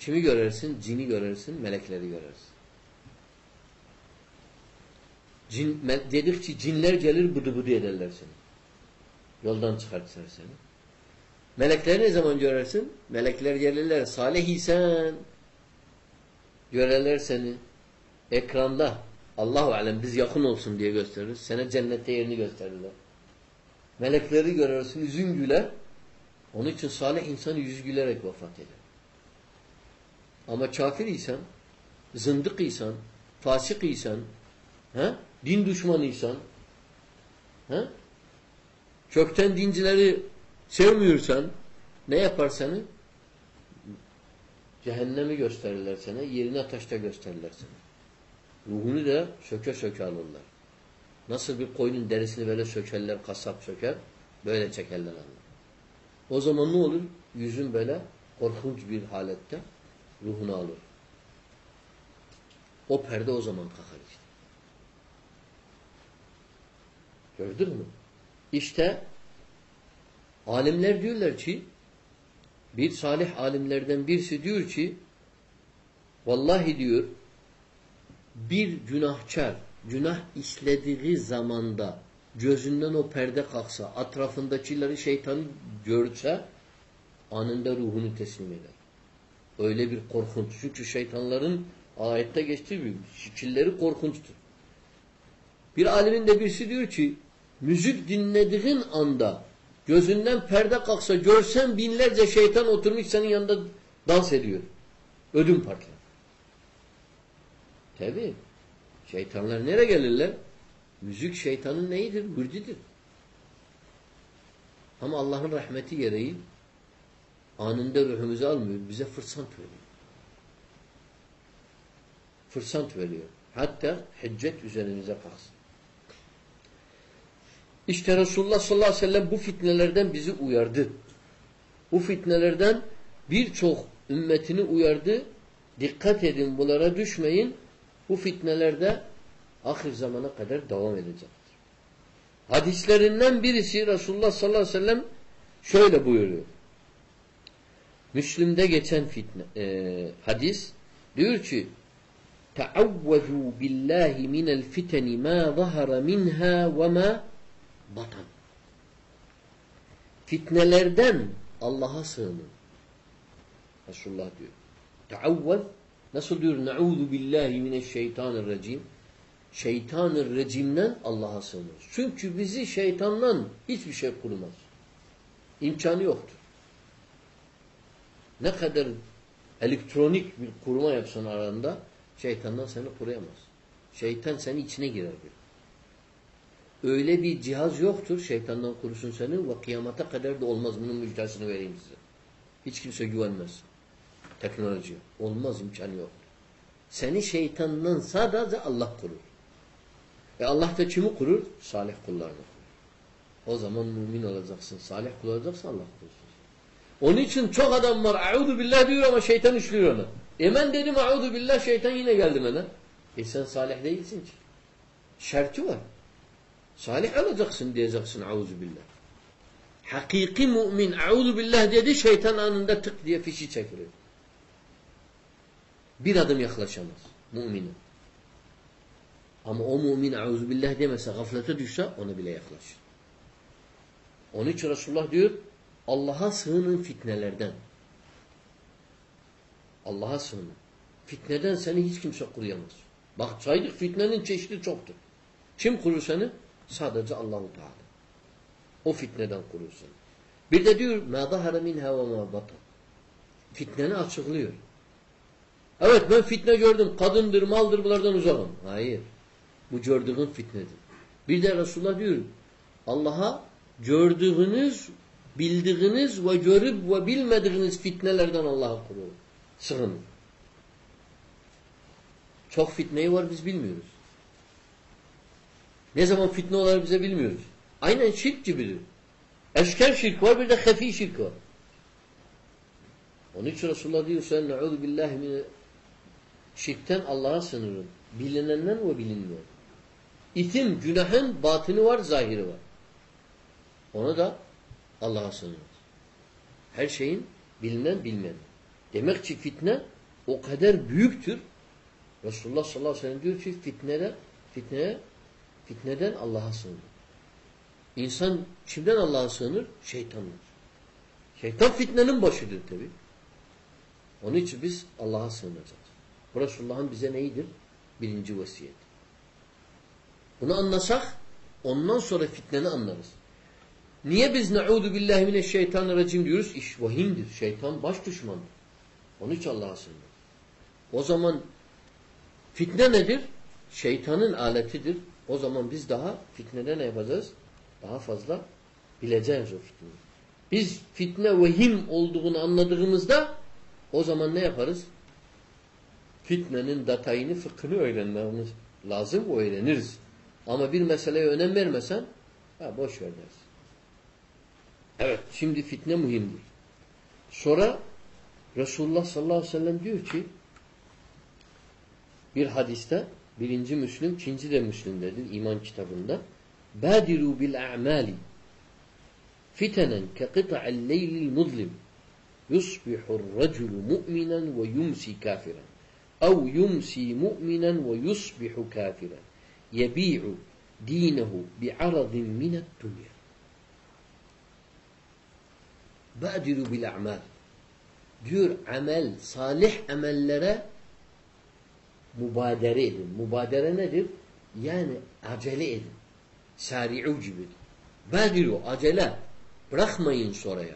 Kimi görürsün? Cini görürsün, melekleri görürsün. Cin, dedikçe cinler gelir bıdı bıdı ederler seni. Yoldan çıkartırlar seni. Melekleri ne zaman görürsün? Melekler gelirler. Salih isen görürler seni. Ekranda Allahu alem biz yakın olsun diye gösterir. Sana cennette yerini gösterirler. Melekleri görürsün yüzün güler. Onun için salih insan yüz gülerek vefat eder. Ama kafir isen, zındık isen, fasık isen, he? din düşmanıysan, he? kökten dincileri sevmiyorsan ne yapar seni? Cehennemi gösterirler sana, yerini ateşte gösterirler sana. Ruhunu da söke söke alırlar. Nasıl bir koyunun derisini böyle sökerler, kasap söker, böyle çekerler Allah. O zaman ne olur? Yüzün böyle korkunç bir halette ruhunu alır. O perde o zaman kalkar işte. Gördün mü? İşte alimler diyorlar ki bir salih alimlerden birisi diyor ki vallahi diyor bir günahkar günah işlediği zamanda gözünden o perde kalksa etrafındakileri şeytanı görse anında ruhunu teslim eder. Öyle bir korkunç. Çünkü şeytanların ayette geçtiği gibi şekilleri korkunçtur. Bir alimin de birisi diyor ki müzik dinlediğin anda gözünden perde kalksa görsen binlerce şeytan oturmuş senin yanında dans ediyor. Ödüm patlar. Tabi. Şeytanlar nereye gelirler? Müzik şeytanın neyidir? Mürcidir. Ama Allah'ın rahmeti gereği anında ruhumuzu almıyor. Bize fırsat veriyor. Fırsat veriyor. Hatta hicret üzerimize kalsın. İşte Resulullah sallallahu aleyhi ve sellem bu fitnelerden bizi uyardı. Bu fitnelerden birçok ümmetini uyardı. Dikkat edin bunlara düşmeyin. Bu fitnelerde ahir zamana kadar devam edecektir. Hadislerinden birisi Resulullah sallallahu aleyhi ve sellem şöyle buyuruyor. Müslim'de geçen fitne, e, hadis diyor ki تَعَوَّذُوا بِاللّٰهِ مِنَ الْفِتَنِ مَا ظَهَرَ مِنْهَا وَمَا batan. Fitnelerden Allah'a sığının. Resulullah diyor. Teavvez nasıl diyor? Ne'udhu billahi mineşşeytanirracim. Şeytanın rejimden Allah'a sığınırız. Çünkü bizi şeytandan hiçbir şey kurmaz. İmkanı yoktur. Ne kadar elektronik bir kurma yapsan aranda şeytandan seni koruyamaz. Şeytan seni içine girer bir. Öyle bir cihaz yoktur şeytandan korusun seni ve kıyamata kadar da olmaz. Bunun müjdesini vereyim size. Hiç kimse güvenmez. Teknoloji. Olmaz imkanı yok. Seni şeytandan sadece Allah korur. E Allah da kimi korur? Salih kullarını korur. O zaman mümin olacaksın. Salih kul olacaksın Allah korusun. Onun için çok adam var. Euzu billah diyor ama şeytan işliyor onu. E ben dedim euzu billah şeytan yine geldi bana. E sen salih değilsin ki. Şerti var. Salih olacaksın diyeceksin auzu billah. Hakiki mümin auzu billah dedi şeytan anında tık diye fişi çekilir Bir adım yaklaşamaz mümine. Ama o mümin auzu billah demese gaflete düşse ona bile yaklaşır. Onun için Resulullah diyor Allah'a sığının fitnelerden. Allah'a sığının. Fitneden seni hiç kimse koruyamaz. Bak saydık fitnenin çeşidi çoktur. Kim korur seni? Sadece Allahu Teala. O fitneden korur seni. Bir de diyor مَا ظَهَرَ مِنْهَا وَمَا بَطَنْ Fitneni açıklıyor. Evet ben fitne gördüm. Kadındır, maldır bunlardan uzakım. Hayır. Bu gördüğün fitnedir. Bir de Resulullah diyor Allah'a gördüğünüz, bildiğiniz ve görüp ve bilmediğiniz fitnelerden Allah'a koruyun. Sığının. Çok fitneyi var biz bilmiyoruz. Ne zaman fitne olar bize bilmiyoruz. Aynen şirk gibidir. Eşker şirk var bir de hefi şirk var. Onun için Resulullah diyor sen ne'udhu billahi şirkten Allah'a sınırın. Bilinenden ve bilinmeyen. İtim, günahın batını var, zahiri var. Onu da Allah'a sığınırız. Her şeyin bilinen bilmeyen. Demek ki fitne o kadar büyüktür. Resulullah sallallahu aleyhi ve sellem diyor ki fitnede, fitneye, fitneden Allah'a sığınır. İnsan kimden Allah'a sığınır? Şeytanlar. Şeytan fitnenin başıdır tabi. Onun için biz Allah'a sığınacağız. Bu Resulullah'ın bize neyidir? Birinci vasiyet. Bunu anlasak ondan sonra fitneni anlarız. Niye biz ne'udu billahi mineşşeytanirracim diyoruz? İş vahimdir. Şeytan baş düşmandır. Onun için Allah'a sığınır. O zaman fitne nedir? Şeytanın aletidir. O zaman biz daha fitnede ne yapacağız? Daha fazla bileceğiz o fitneyi. Biz fitne vehim olduğunu anladığımızda o zaman ne yaparız? Fitnenin detayını, fıkhını öğrenmemiz lazım, öğreniriz. Ama bir meseleye önem vermesen, ha boş ver dersin. Evet, şimdi fitne mühimdir. Sonra Resulullah sallallahu aleyhi ve sellem diyor ki bir hadiste birinci Müslüm, ikinci de Müslüm'dedir iman kitabında Badiru bil a'mali fitenen ke kıta'el leylil muzlim yusbihur raculu mu'minen ve yumsi kafiren mu'minen ve yusbihu kafiren yebi'u dinehu bi'aradin minet dünya Badiru bil a'mal diyor amel, salih amellere mübadere edin. Mübadere nedir? Yani acele edin. Sari'u gibidir. Badiru, acele. Bırakmayın sonraya.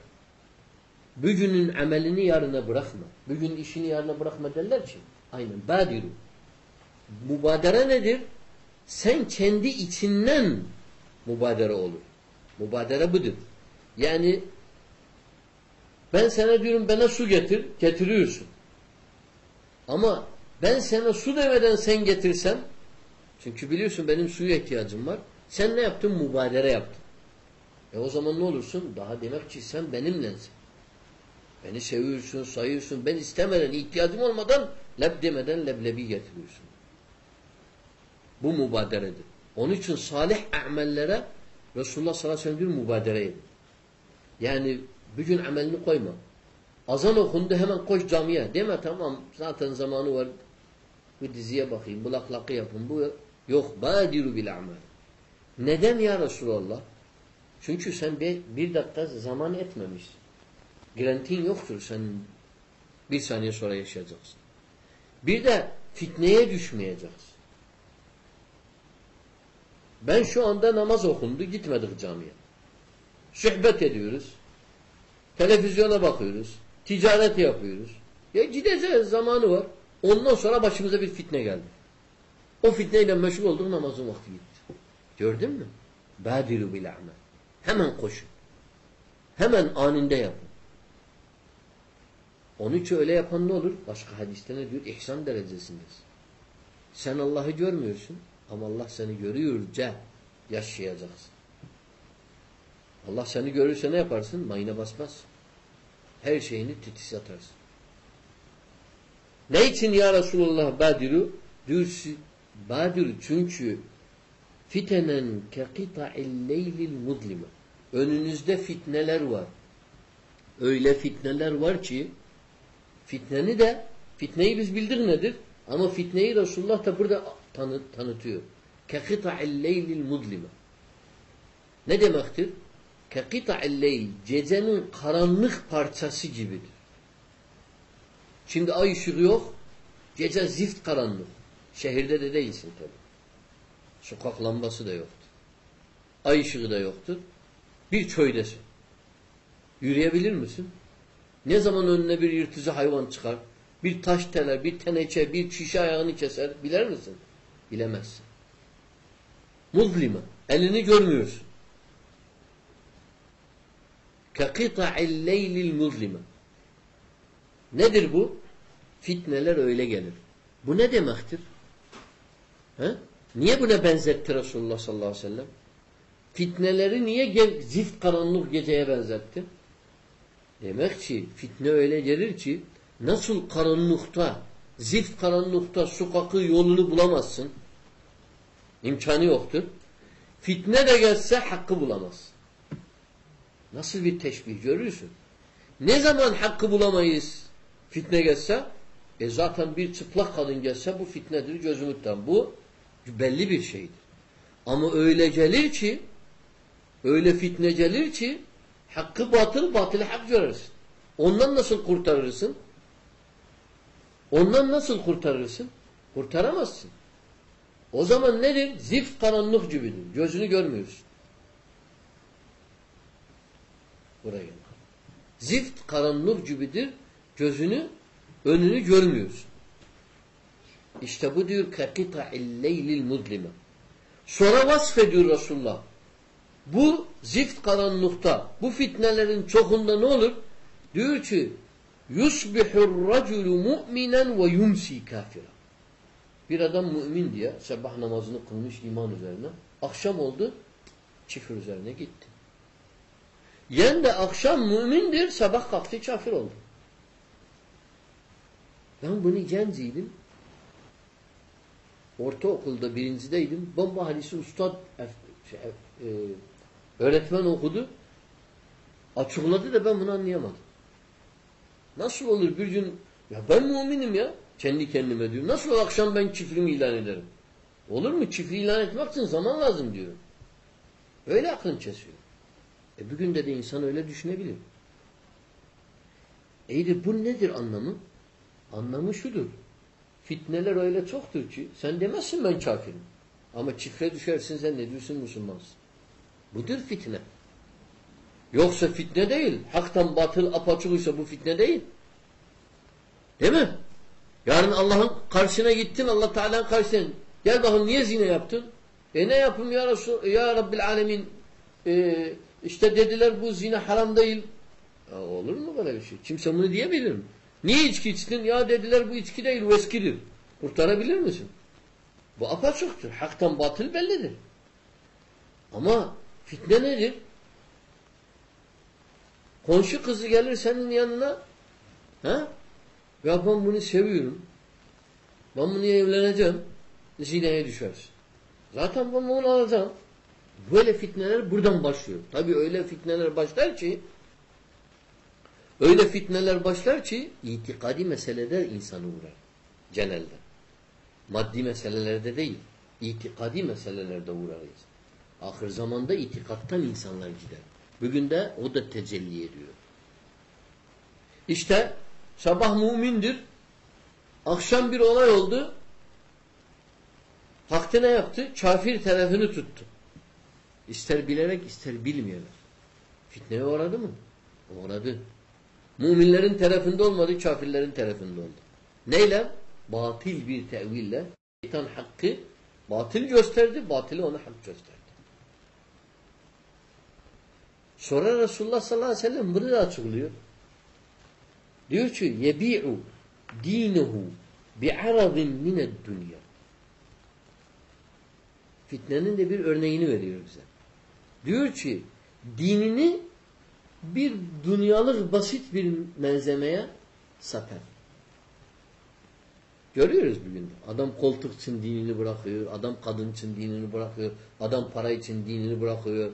Bugünün amelini yarına bırakma. Bugün işini yarına bırakma derler ki. Aynen. Badiru. Mübadere nedir? Sen kendi içinden mübadere olur. Mübadere budur. Yani ben sana diyorum bana su getir, getiriyorsun. Ama ben sana su demeden sen getirsen, çünkü biliyorsun benim suya ihtiyacım var. Sen ne yaptın? Mübadere yaptın. E o zaman ne olursun? Daha demek ki sen benimlensin. Beni seviyorsun, sayıyorsun. Ben istemeden, ihtiyacım olmadan leb demeden leblebi getiriyorsun. Bu mübaderedir. Onun için salih amellere Resulullah sallallahu aleyhi ve sellem diyor mübadere edin. Yani Bugün amelini koyma. Azan okundu hemen koş camiye. Deme tamam zaten zamanı var. Bu diziye bakayım. Bu laklakı yapın. Bu yok. Badiru bil amel. Neden ya Resulallah? Çünkü sen bir, bir dakika zaman etmemişsin. Garantin yoktur senin bir saniye sonra yaşayacaksın. Bir de fitneye düşmeyeceksin. Ben şu anda namaz okundu gitmedik camiye. Sohbet ediyoruz. Televizyona bakıyoruz. Ticaret yapıyoruz. Ya gideceğiz zamanı var. Ondan sonra başımıza bir fitne geldi. O fitneyle meşgul olduk namazın vakti gitti. Gördün mü? Badiru bil amel. Hemen koşun. Hemen aninde yapın. Onun için öyle yapan ne olur? Başka hadiste ne diyor? İhsan derecesindesin. Sen Allah'ı görmüyorsun ama Allah seni görüyorca yaşayacaksın. Allah seni görürse ne yaparsın? Mayına basmaz. Her şeyini titiz atarsın. Ne için ya Resulullah badiru? Diyor badiru çünkü fitenen ke qita'il leylil mudlime. Önünüzde fitneler var. Öyle fitneler var ki fitneni de fitneyi biz bildik nedir? Ama fitneyi Resulullah da burada tanı, tanıtıyor. Qita'il leylil mudlime. Ne demektir? Qita'il leyl gecenin karanlık parçası gibidir. Şimdi ay ışığı yok. Gece zift karanlık. Şehirde de değilsin tabi. Sokak lambası da yoktur. Ay ışığı da yoktur. Bir köydesin. Yürüyebilir misin? Ne zaman önüne bir yırtıcı hayvan çıkar, bir taş teler, bir teneçe, bir şişe ayağını keser, biler misin? Bilemezsin. Muzlime. Elini görmüyorsun. Kekita'il leylil muzlime. Nedir bu? Fitneler öyle gelir. Bu ne demektir? He? Niye buna benzetti Resulullah sallallahu aleyhi ve sellem? Fitneleri niye zift karanlık geceye benzetti? Demek ki fitne öyle gelir ki nasıl karanlıkta, zift karanlıkta sokakı yolunu bulamazsın. İmkanı yoktur. Fitne de gelse hakkı bulamaz. Nasıl bir teşbih görürsün? Ne zaman hakkı bulamayız fitne gelse? E zaten bir çıplak kadın gelse bu fitnedir gözümüzden. Bu belli bir şeydir. Ama öyle gelir ki öyle fitne gelir ki hakkı batıl, batılı hak görürsün. Ondan nasıl kurtarırsın? Ondan nasıl kurtarırsın? Kurtaramazsın. O zaman nedir? Zift karanlık gibidir. Gözünü görmüyorsun. Buraya gel. Zift karanlık gibidir. Gözünü, önünü görmüyorsun. İşte bu diyor kekita'il leylil mudlime. Sonra vasfediyor Resulullah. Bu zift karanlıkta, bu fitnelerin çokunda ne olur? Diyor ki yusbihur raculu mu'minen ve yumsi kafira. Bir adam mümin diye sabah namazını kılmış iman üzerine. Akşam oldu çifir üzerine gitti. Yen de akşam mümindir sabah kalktı kafir oldu. Ben bunu genciydim. Ortaokulda birincideydim. Bomba hadisi ustad şey, e, öğretmen okudu. Açıkladı da ben bunu anlayamadım. Nasıl olur bir gün ya ben müminim ya. Kendi kendime diyorum. Nasıl olur akşam ben çiftliğimi ilan ederim? Olur mu? Çiftliği ilan etmek için zaman lazım diyorum. Öyle aklım kesiyor. E bugün de de insan öyle düşünebilir. İyidir bu nedir anlamı? Anlamı şudur. Fitneler öyle çoktur ki sen demezsin ben kafirim. Ama çifre düşersin sen ne diyorsun Müslümansın. Budur fitne. Yoksa fitne değil. Haktan batıl apaçık bu fitne değil. Değil mi? Yarın Allah'ın karşısına gittin Allah Teala'nın karşısına. Gel bakalım niye zine yaptın? E ne yapayım ya Resul, ya Rabbil Alemin e, işte dediler bu zina haram değil. Ya olur mu böyle bir şey? Kimse bunu diyebilir mi? Niye içki içtin? Ya dediler bu içki değil, bu eskidir. Kurtarabilir misin? Bu apaçıktır. Haktan batıl bellidir. Ama fitne nedir? Komşu kızı gelir senin yanına ha? Ya ben bunu seviyorum. Ben bunu evleneceğim. Zineye düşersin. Zaten ben bunu alacağım. Böyle fitneler buradan başlıyor. Tabi öyle fitneler başlar ki öyle fitneler başlar ki itikadi meselede insanı uğrar. Genelde. Maddi meselelerde değil. İtikadi meselelerde uğrarız. Ahir zamanda itikattan insanlar gider. Bugün de o da tecelli ediyor. İşte sabah mümindir. Akşam bir olay oldu. Hakkı ne yaptı? Kafir tarafını tuttu. İster bilerek ister bilmeyerek. Fitneye uğradı mı? Uğradı. Müminlerin tarafında olmadı, kafirlerin tarafında oldu. Neyle? Batil bir teville şeytan hakkı batıl gösterdi, batılı ona hak gösterdi. Sonra Resulullah sallallahu aleyhi ve sellem bunu da açıklıyor. Diyor ki yebi'u dinehu bi'aradin mined dünya. Fitnenin de bir örneğini veriyor bize. Diyor ki dinini bir dünyalık basit bir malzemeye satar. Görüyoruz bugün. Adam koltuk için dinini bırakıyor. Adam kadın için dinini bırakıyor. Adam para için dinini bırakıyor.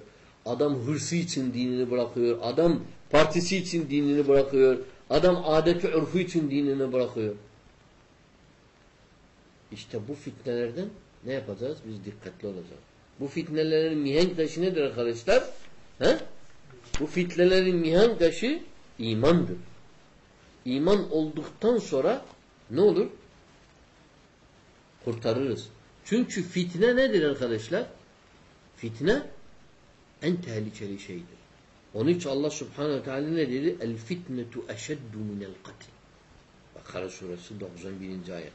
Adam hırsı için dinini bırakıyor. Adam partisi için dinini bırakıyor. Adam adeti örfü için dinini bırakıyor. İşte bu fitnelerden ne yapacağız? Biz dikkatli olacağız. Bu fitnelerin mihenk taşı nedir arkadaşlar? He? Bu fitnelerin mihenk taşı imandır. İman olduktan sonra ne olur? Kurtarırız. Çünkü fitne nedir arkadaşlar? Fitne en tehlikeli şeydir. Onun için Allah subhanehu ve teala ne dedi? El fitnetu eşeddu minel katil. Bakara suresi 91. ayet.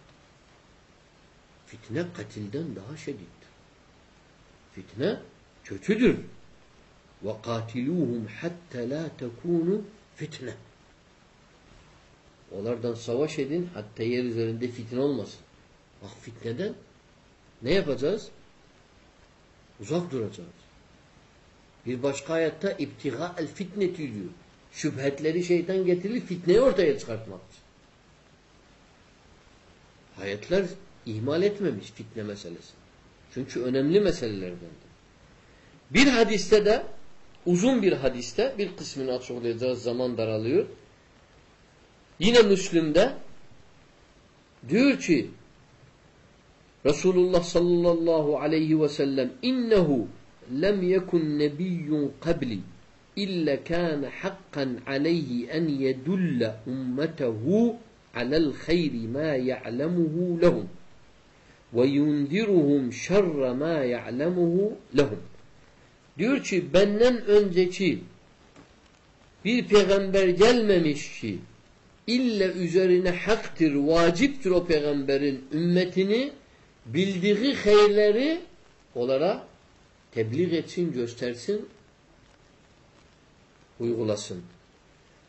Fitne katilden daha şediddir. Fitne kötüdür. Ve katiluhum hatta la tekunu fitne. Onlardan savaş edin hatta yer üzerinde fitne olmasın. Bak fitneden ne yapacağız? Uzak duracağız. Bir başka ayette iptiga el fitneti diyor. Şüphetleri şeytan getirir fitneyi ortaya çıkartmak için. Ayetler ihmal etmemiş fitne meselesi. Çünkü önemli meselelerdendir. Bir hadiste de uzun bir hadiste bir kısmını açıklayacağız zaman daralıyor. Yine Müslüm'de diyor ki Resulullah sallallahu aleyhi ve sellem innehu lem yekun nebiyyun qabli illa kana hakkan aleyhi en yedulle ummetehu alel hayri ma ya'lemuhu lehum ve yundiruhum şerre ma ya'lemuhu lehum diyor ki benden önceki bir peygamber gelmemiş ki illa üzerine haktır, vaciptir o peygamberin ümmetini bildiği hayırları onlara tebliğ etsin, göstersin, uygulasın.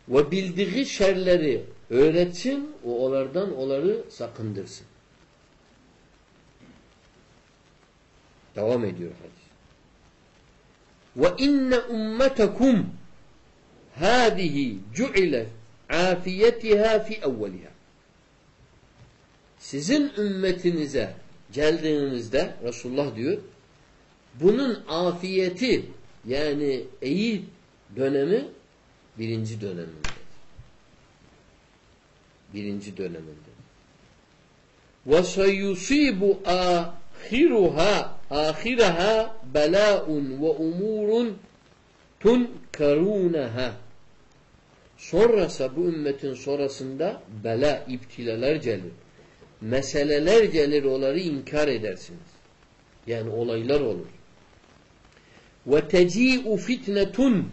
Ve bildiği şerleri öğretsin, o onlardan onları sakındırsın. Devam ediyor hadis. Ve inne ummetekum hâzihi cu'ilet afiyetiha fi evveliha. Sizin ümmetinize geldiğinizde Resulullah diyor bunun afiyeti yani iyi dönemi birinci döneminde. Birinci döneminde. Ahiruha ahiraha belâun ve umurun tunkarunaha Sonrası bu ümmetin sonrasında bela, iptilalar gelir. Meseleler gelir, onları inkar edersiniz. Yani olaylar olur. Ve teci'u fitnetun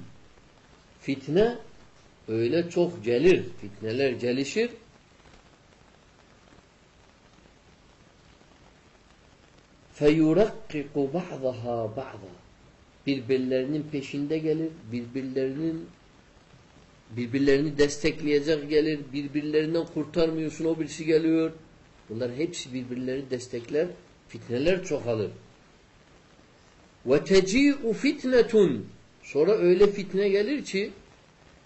Fitne öyle çok gelir. Fitneler gelişir. فَيُرَقِّقُ بَعْضَهَا بَعْضًا Birbirlerinin peşinde gelir. Birbirlerinin birbirlerini destekleyecek gelir, birbirlerinden kurtarmıyorsun o birisi geliyor. Bunlar hepsi birbirleri destekler, fitneler çoğalır. Ve teci'u fitnetun sonra öyle fitne gelir ki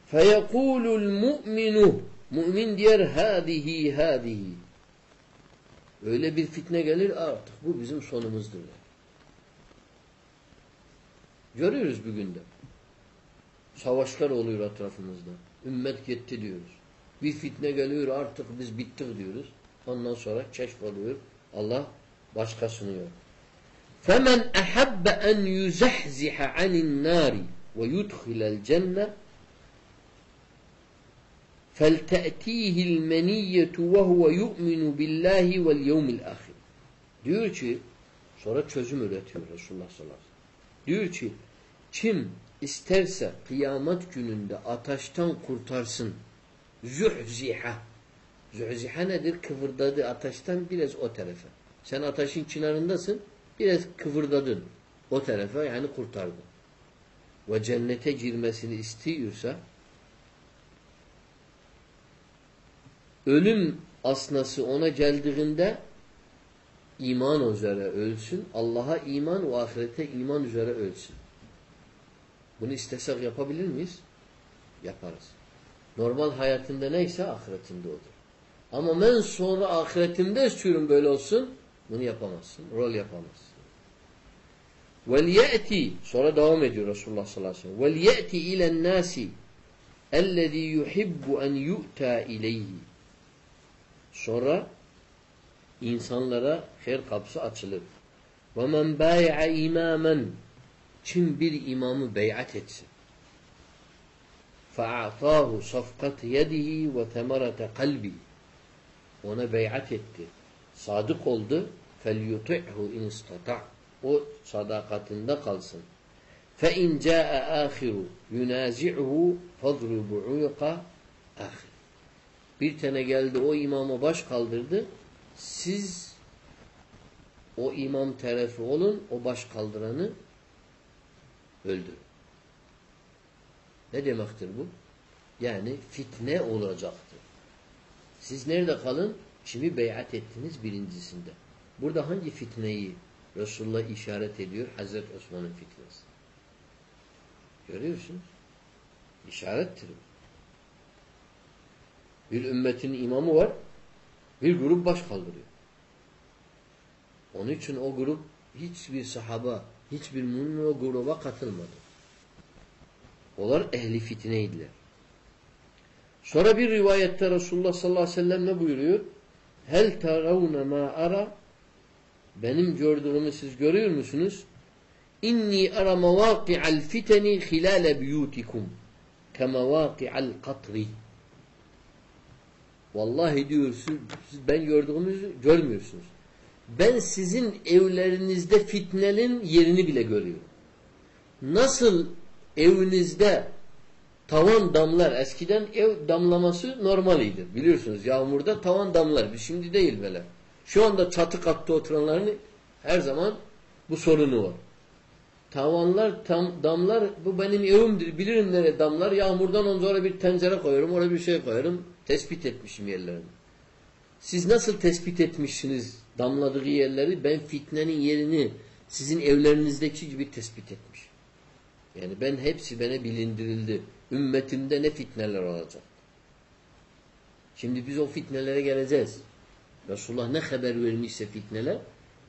feyekulul mu'minu mümin diyer hadihi hadihi öyle bir fitne gelir artık bu bizim sonumuzdur. Görüyoruz bugün de. Savaşlar oluyor etrafımızda. Ümmet gitti diyoruz. Bir fitne geliyor artık biz bittik diyoruz. Ondan sonra keşf oluyor. Allah başkasını yok. فَمَنْ أَحَبَّ أَنْ يُزَحْزِحَ عَنِ النَّارِ وَيُدْخِلَ الْجَنَّةِ فَلْتَأْتِيهِ الْمَنِيَّةُ وَهُوَ يُؤْمِنُ بِاللّٰهِ وَالْيَوْمِ الْآخِرِ Diyor ki, sonra çözüm üretiyor Resulullah sallallahu aleyhi ve sellem. Diyor ki, kim isterse kıyamet gününde ateşten kurtarsın. Zühziha. Zühziha nedir? Kıvırdadı ateşten biraz o tarafa. Sen ateşin kenarındasın. Biraz kıvırdadın. O tarafa yani kurtardın. Ve cennete girmesini istiyorsa ölüm asnası ona geldiğinde iman üzere ölsün. Allah'a iman ve ahirete iman üzere ölsün. Bunu istesek yapabilir miyiz? Yaparız. Normal hayatında neyse ahiretinde odur. Ama ben sonra ahiretimde istiyorum böyle olsun. Bunu yapamazsın. Rol yapamazsın. وَلْيَأْتِ Sonra devam ediyor Resulullah sallallahu aleyhi ve sellem. وَلْيَأْتِ اِلَى النَّاسِ اَلَّذ۪ي يُحِبُّ اَنْ يُؤْتَى اِلَيْهِ Sonra insanlara her kapısı açılır. وَمَنْ بَايَعَ اِمَامًا Kim bir imamı beyat etsin. فَاَعْطَاهُ صَفْقَةِ يَدِهِ وَتَمَرَةَ قَلْبِهِ Ona beyat etti. Sadık oldu. فَلْيُطِعْهُ اِنْ اسْتَطَعْ O sadakatinde kalsın. فَاِنْ جَاءَ آخِرُ يُنَازِعُهُ فَضْرُبُ عُيُقَ آخِرُ Bir tane geldi o imama baş kaldırdı. Siz o imam tarafı olun, o baş kaldıranı öldürün. Ne demektir bu? Yani fitne olacaktır. Siz nerede kalın? Kimi beyat ettiniz birincisinde. Burada hangi fitneyi Resulullah işaret ediyor? Hazreti Osman'ın fitnesi. Görüyorsunuz. İşarettir bu. Bir ümmetin imamı var, bir grup baş kaldırıyor. Onun için o grup hiçbir sahaba, hiçbir mümin o gruba katılmadı. Onlar ehli fitneydiler. Sonra bir rivayette Resulullah sallallahu aleyhi ve sellem ne buyuruyor? Hel teravne ma ara benim gördüğümü siz görüyor musunuz? İnni ara mevaki'al fiteni hilale biyutikum kemevaki'al katri Vallahi diyorsunuz ben gördüğümüzü görmüyorsunuz. Ben sizin evlerinizde fitnenin yerini bile görüyorum. Nasıl evinizde tavan damlar eskiden ev damlaması normaliydi. Biliyorsunuz yağmurda tavan damlar. Şimdi değil böyle. Şu anda çatı katta oturanların her zaman bu sorunu var. Tavanlar, tam, damlar bu benim evimdir. Bilirim nereye damlar. Yağmurdan ondan sonra bir tencere koyarım. Oraya bir şey koyarım. Tespit etmişim yerlerini. Siz nasıl tespit etmişsiniz damladığı yerleri? Ben fitnenin yerini sizin evlerinizdeki gibi tespit etmiş. Yani ben hepsi bana bilindirildi. Ümmetimde ne fitneler olacak. Şimdi biz o fitnelere geleceğiz. Resulullah ne haber vermişse fitneler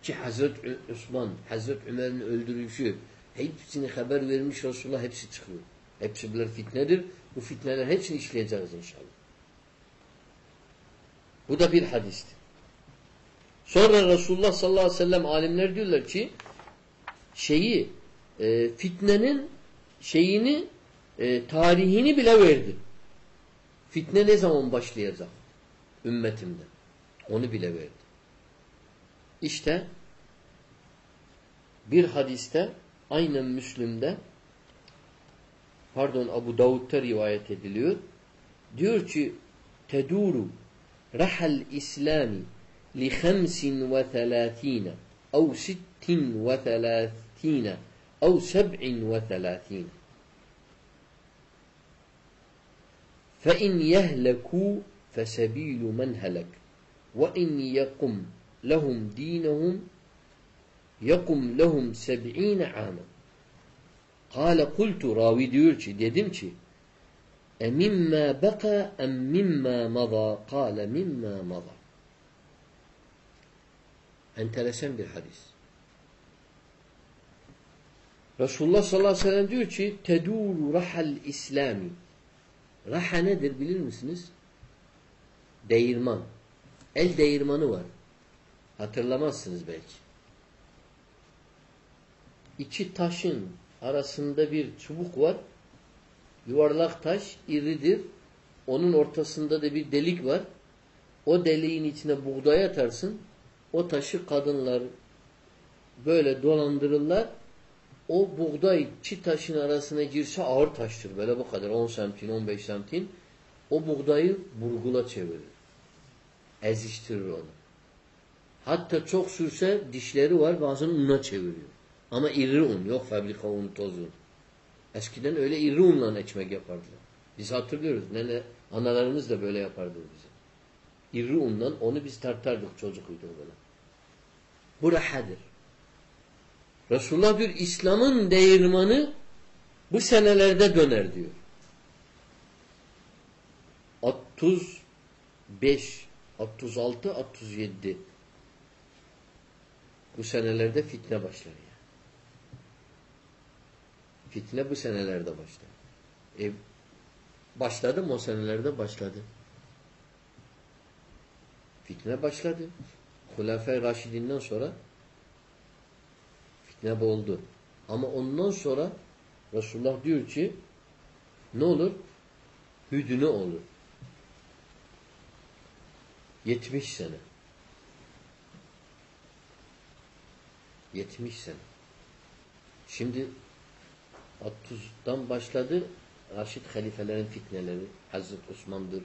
ki Hazreti Osman, Hazreti Ömer'in öldürüşü hepsini haber vermiş Resulullah hepsi çıkıyor. Hepsi bilir fitnedir. Bu fitneler hepsini işleyeceğiz inşallah. Bu da bir hadistir. Sonra Resulullah sallallahu aleyhi ve sellem alimler diyorlar ki şeyi e, fitnenin şeyini e, tarihini bile verdi. Fitne ne zaman başlayacak? Ümmetimde. Onu bile verdi. İşte bir hadiste aynen Müslüm'de pardon Abu Davud'da rivayet ediliyor. Diyor ki teduru rahal islami li khamsin ve thalathine ev sittin ve thalathine ev seb'in ve thalathine fe in yehleku fesebilu men helek وَاِنْ يَقُمْ لَهُمْ د۪ينَهُمْ يَقُمْ لَهُمْ سَبْع۪ينَ عَامًا Kale kultu ravi diyor ki dedim ki emimma baka em mimma maza kale mimma maza enteresan bir hadis Resulullah sallallahu aleyhi ve sellem diyor ki teduru rahal islami raha nedir bilir misiniz? Değirman el değirmanı var hatırlamazsınız belki iki taşın arasında bir çubuk var. Yuvarlak taş iridir. Onun ortasında da bir delik var. O deliğin içine buğday atarsın. O taşı kadınlar böyle dolandırırlar. O buğday çi taşın arasına girse ağır taştır. Böyle bu kadar 10 santim 15 santim. O buğdayı burgula çevirir. Eziştirir onu. Hatta çok sürse dişleri var bazen una çeviriyor. Ama iri un yok fabrika un toz. Eskiden öyle iri unla ekmek yapardılar. Biz hatırlıyoruz. Nene, analarımız da böyle yapardı bize. İri undan onu biz tartardık çocuk uydu böyle. Bu rahadır. Resulullah diyor İslam'ın değirmanı bu senelerde döner diyor. 35 36 37 bu senelerde fitne başlar ya. Fitne bu senelerde başlar. E, başladı mı o senelerde başladı. Fitne başladı. Hulafay Raşidinden sonra fitne oldu. Ama ondan sonra Resulullah diyor ki ne olur? Hüdüne olur. 70 sene. 70 sene. Şimdi 30'dan başladı Raşid halifelerin fitneleri. Hazreti Osman'dır,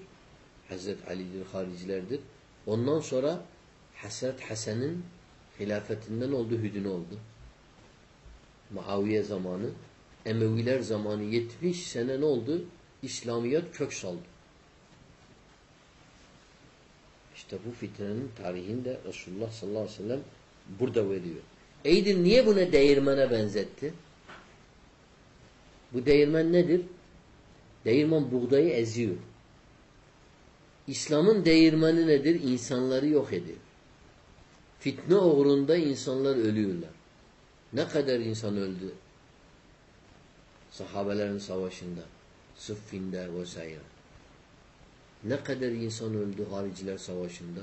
Hazreti Ali'dir, haricilerdir. Ondan sonra Hazreti Hasan'ın hilafetinden oldu, hüdüne oldu. Muaviye zamanı. Emeviler zamanı 70 sene ne oldu? İslamiyet kök saldı. İşte bu fitnenin tarihinde Resulullah sallallahu aleyhi ve sellem burada veriyor. Eydir niye buna değirmene benzetti? Bu değirmen nedir? Değirmen buğdayı eziyor. İslam'ın değirmeni nedir? İnsanları yok ediyor. Fitne uğrunda insanlar ölüyorlar. Ne kadar insan öldü? Sahabelerin savaşında, Sıffin'de vesaire. Ne kadar insan öldü hariciler savaşında?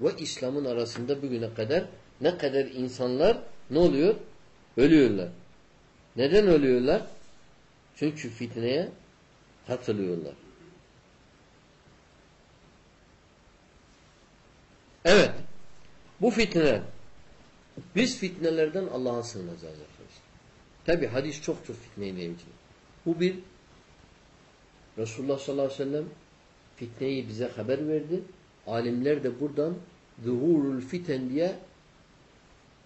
Ve İslam'ın arasında bugüne kadar ne kadar insanlar ne oluyor? Ölüyorlar. Neden ölüyorlar? Çünkü fitneye katılıyorlar. Evet. Bu fitneler. Biz fitnelerden Allah'a sığınacağız arkadaşlar. Tabi hadis çok çok fitneyle ilgili. Bu bir Resulullah sallallahu aleyhi ve sellem fitneyi bize haber verdi. Alimler de buradan zuhurul fiten diye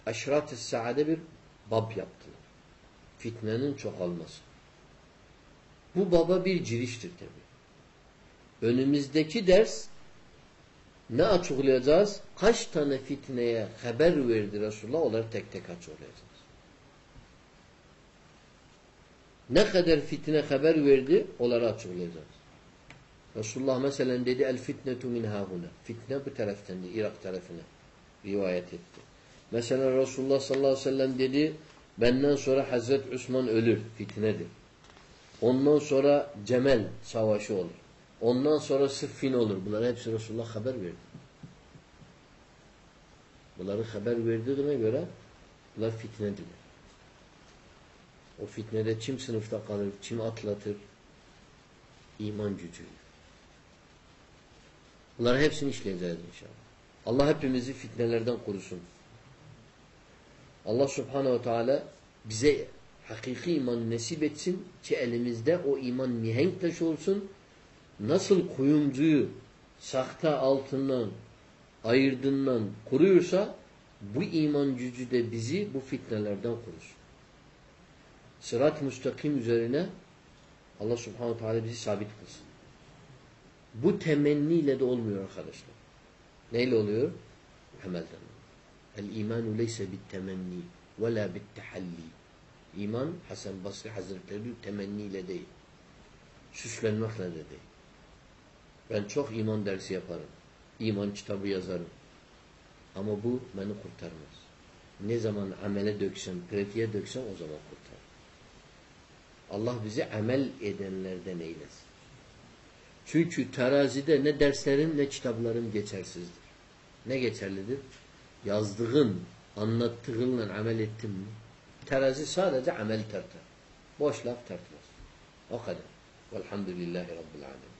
aşrat-ı saade bir bab yaptılar. Fitnenin çoğalması. Bu baba bir giriştir tabi. Önümüzdeki ders ne açıklayacağız? Kaç tane fitneye haber verdi Resulullah onları tek tek açıklayacağız. Ne kadar fitne haber verdi onları açıklayacağız. Resulullah mesela dedi el fitnetu min hahuna. Fitne bu taraftan Irak tarafına rivayet etti. Mesela Resulullah sallallahu aleyhi ve sellem dedi benden sonra Hazreti Osman ölür. Fitnedir. Ondan sonra Cemel savaşı olur. Ondan sonra Sıffin olur. Bunları hepsi Resulullah haber verdi. Bunları haber verdiğine göre bunlar fitnedir. O fitnede kim sınıfta kalır, kim atlatır? İman gücü. Bunları hepsini işleyeceğiz inşallah. Allah hepimizi fitnelerden korusun. Allah subhanehu ve teala bize hakiki iman nesip etsin ki elimizde o iman mihenk taşı olsun. Nasıl kuyumcuyu sahte altından ayırdığından kuruyorsa bu iman gücü de bizi bu fitnelerden korusun. Sırat-ı müstakim üzerine Allah subhanahu teala bizi sabit kılsın. Bu temenniyle de olmuyor arkadaşlar. Neyle oluyor? Amelden. El imanu leyse bit temenni ve la bit tehalli. İman Hasan Basri Hazretleri diyor temenniyle değil. Süslenmekle de değil. Ben çok iman dersi yaparım. İman kitabı yazarım. Ama bu beni kurtarmaz. Ne zaman amele döksem, pratiğe döksem o zaman kurtar. Allah bizi amel edenlerden eylesin. Çünkü terazide ne derslerin ne kitapların geçersizdir. Ne geçerlidir? Yazdığın, anlattığınla amel ettin mi? Terazi sadece amel tartar. Boş laf tartmaz. O kadar. Velhamdülillahi Rabbil Alemin.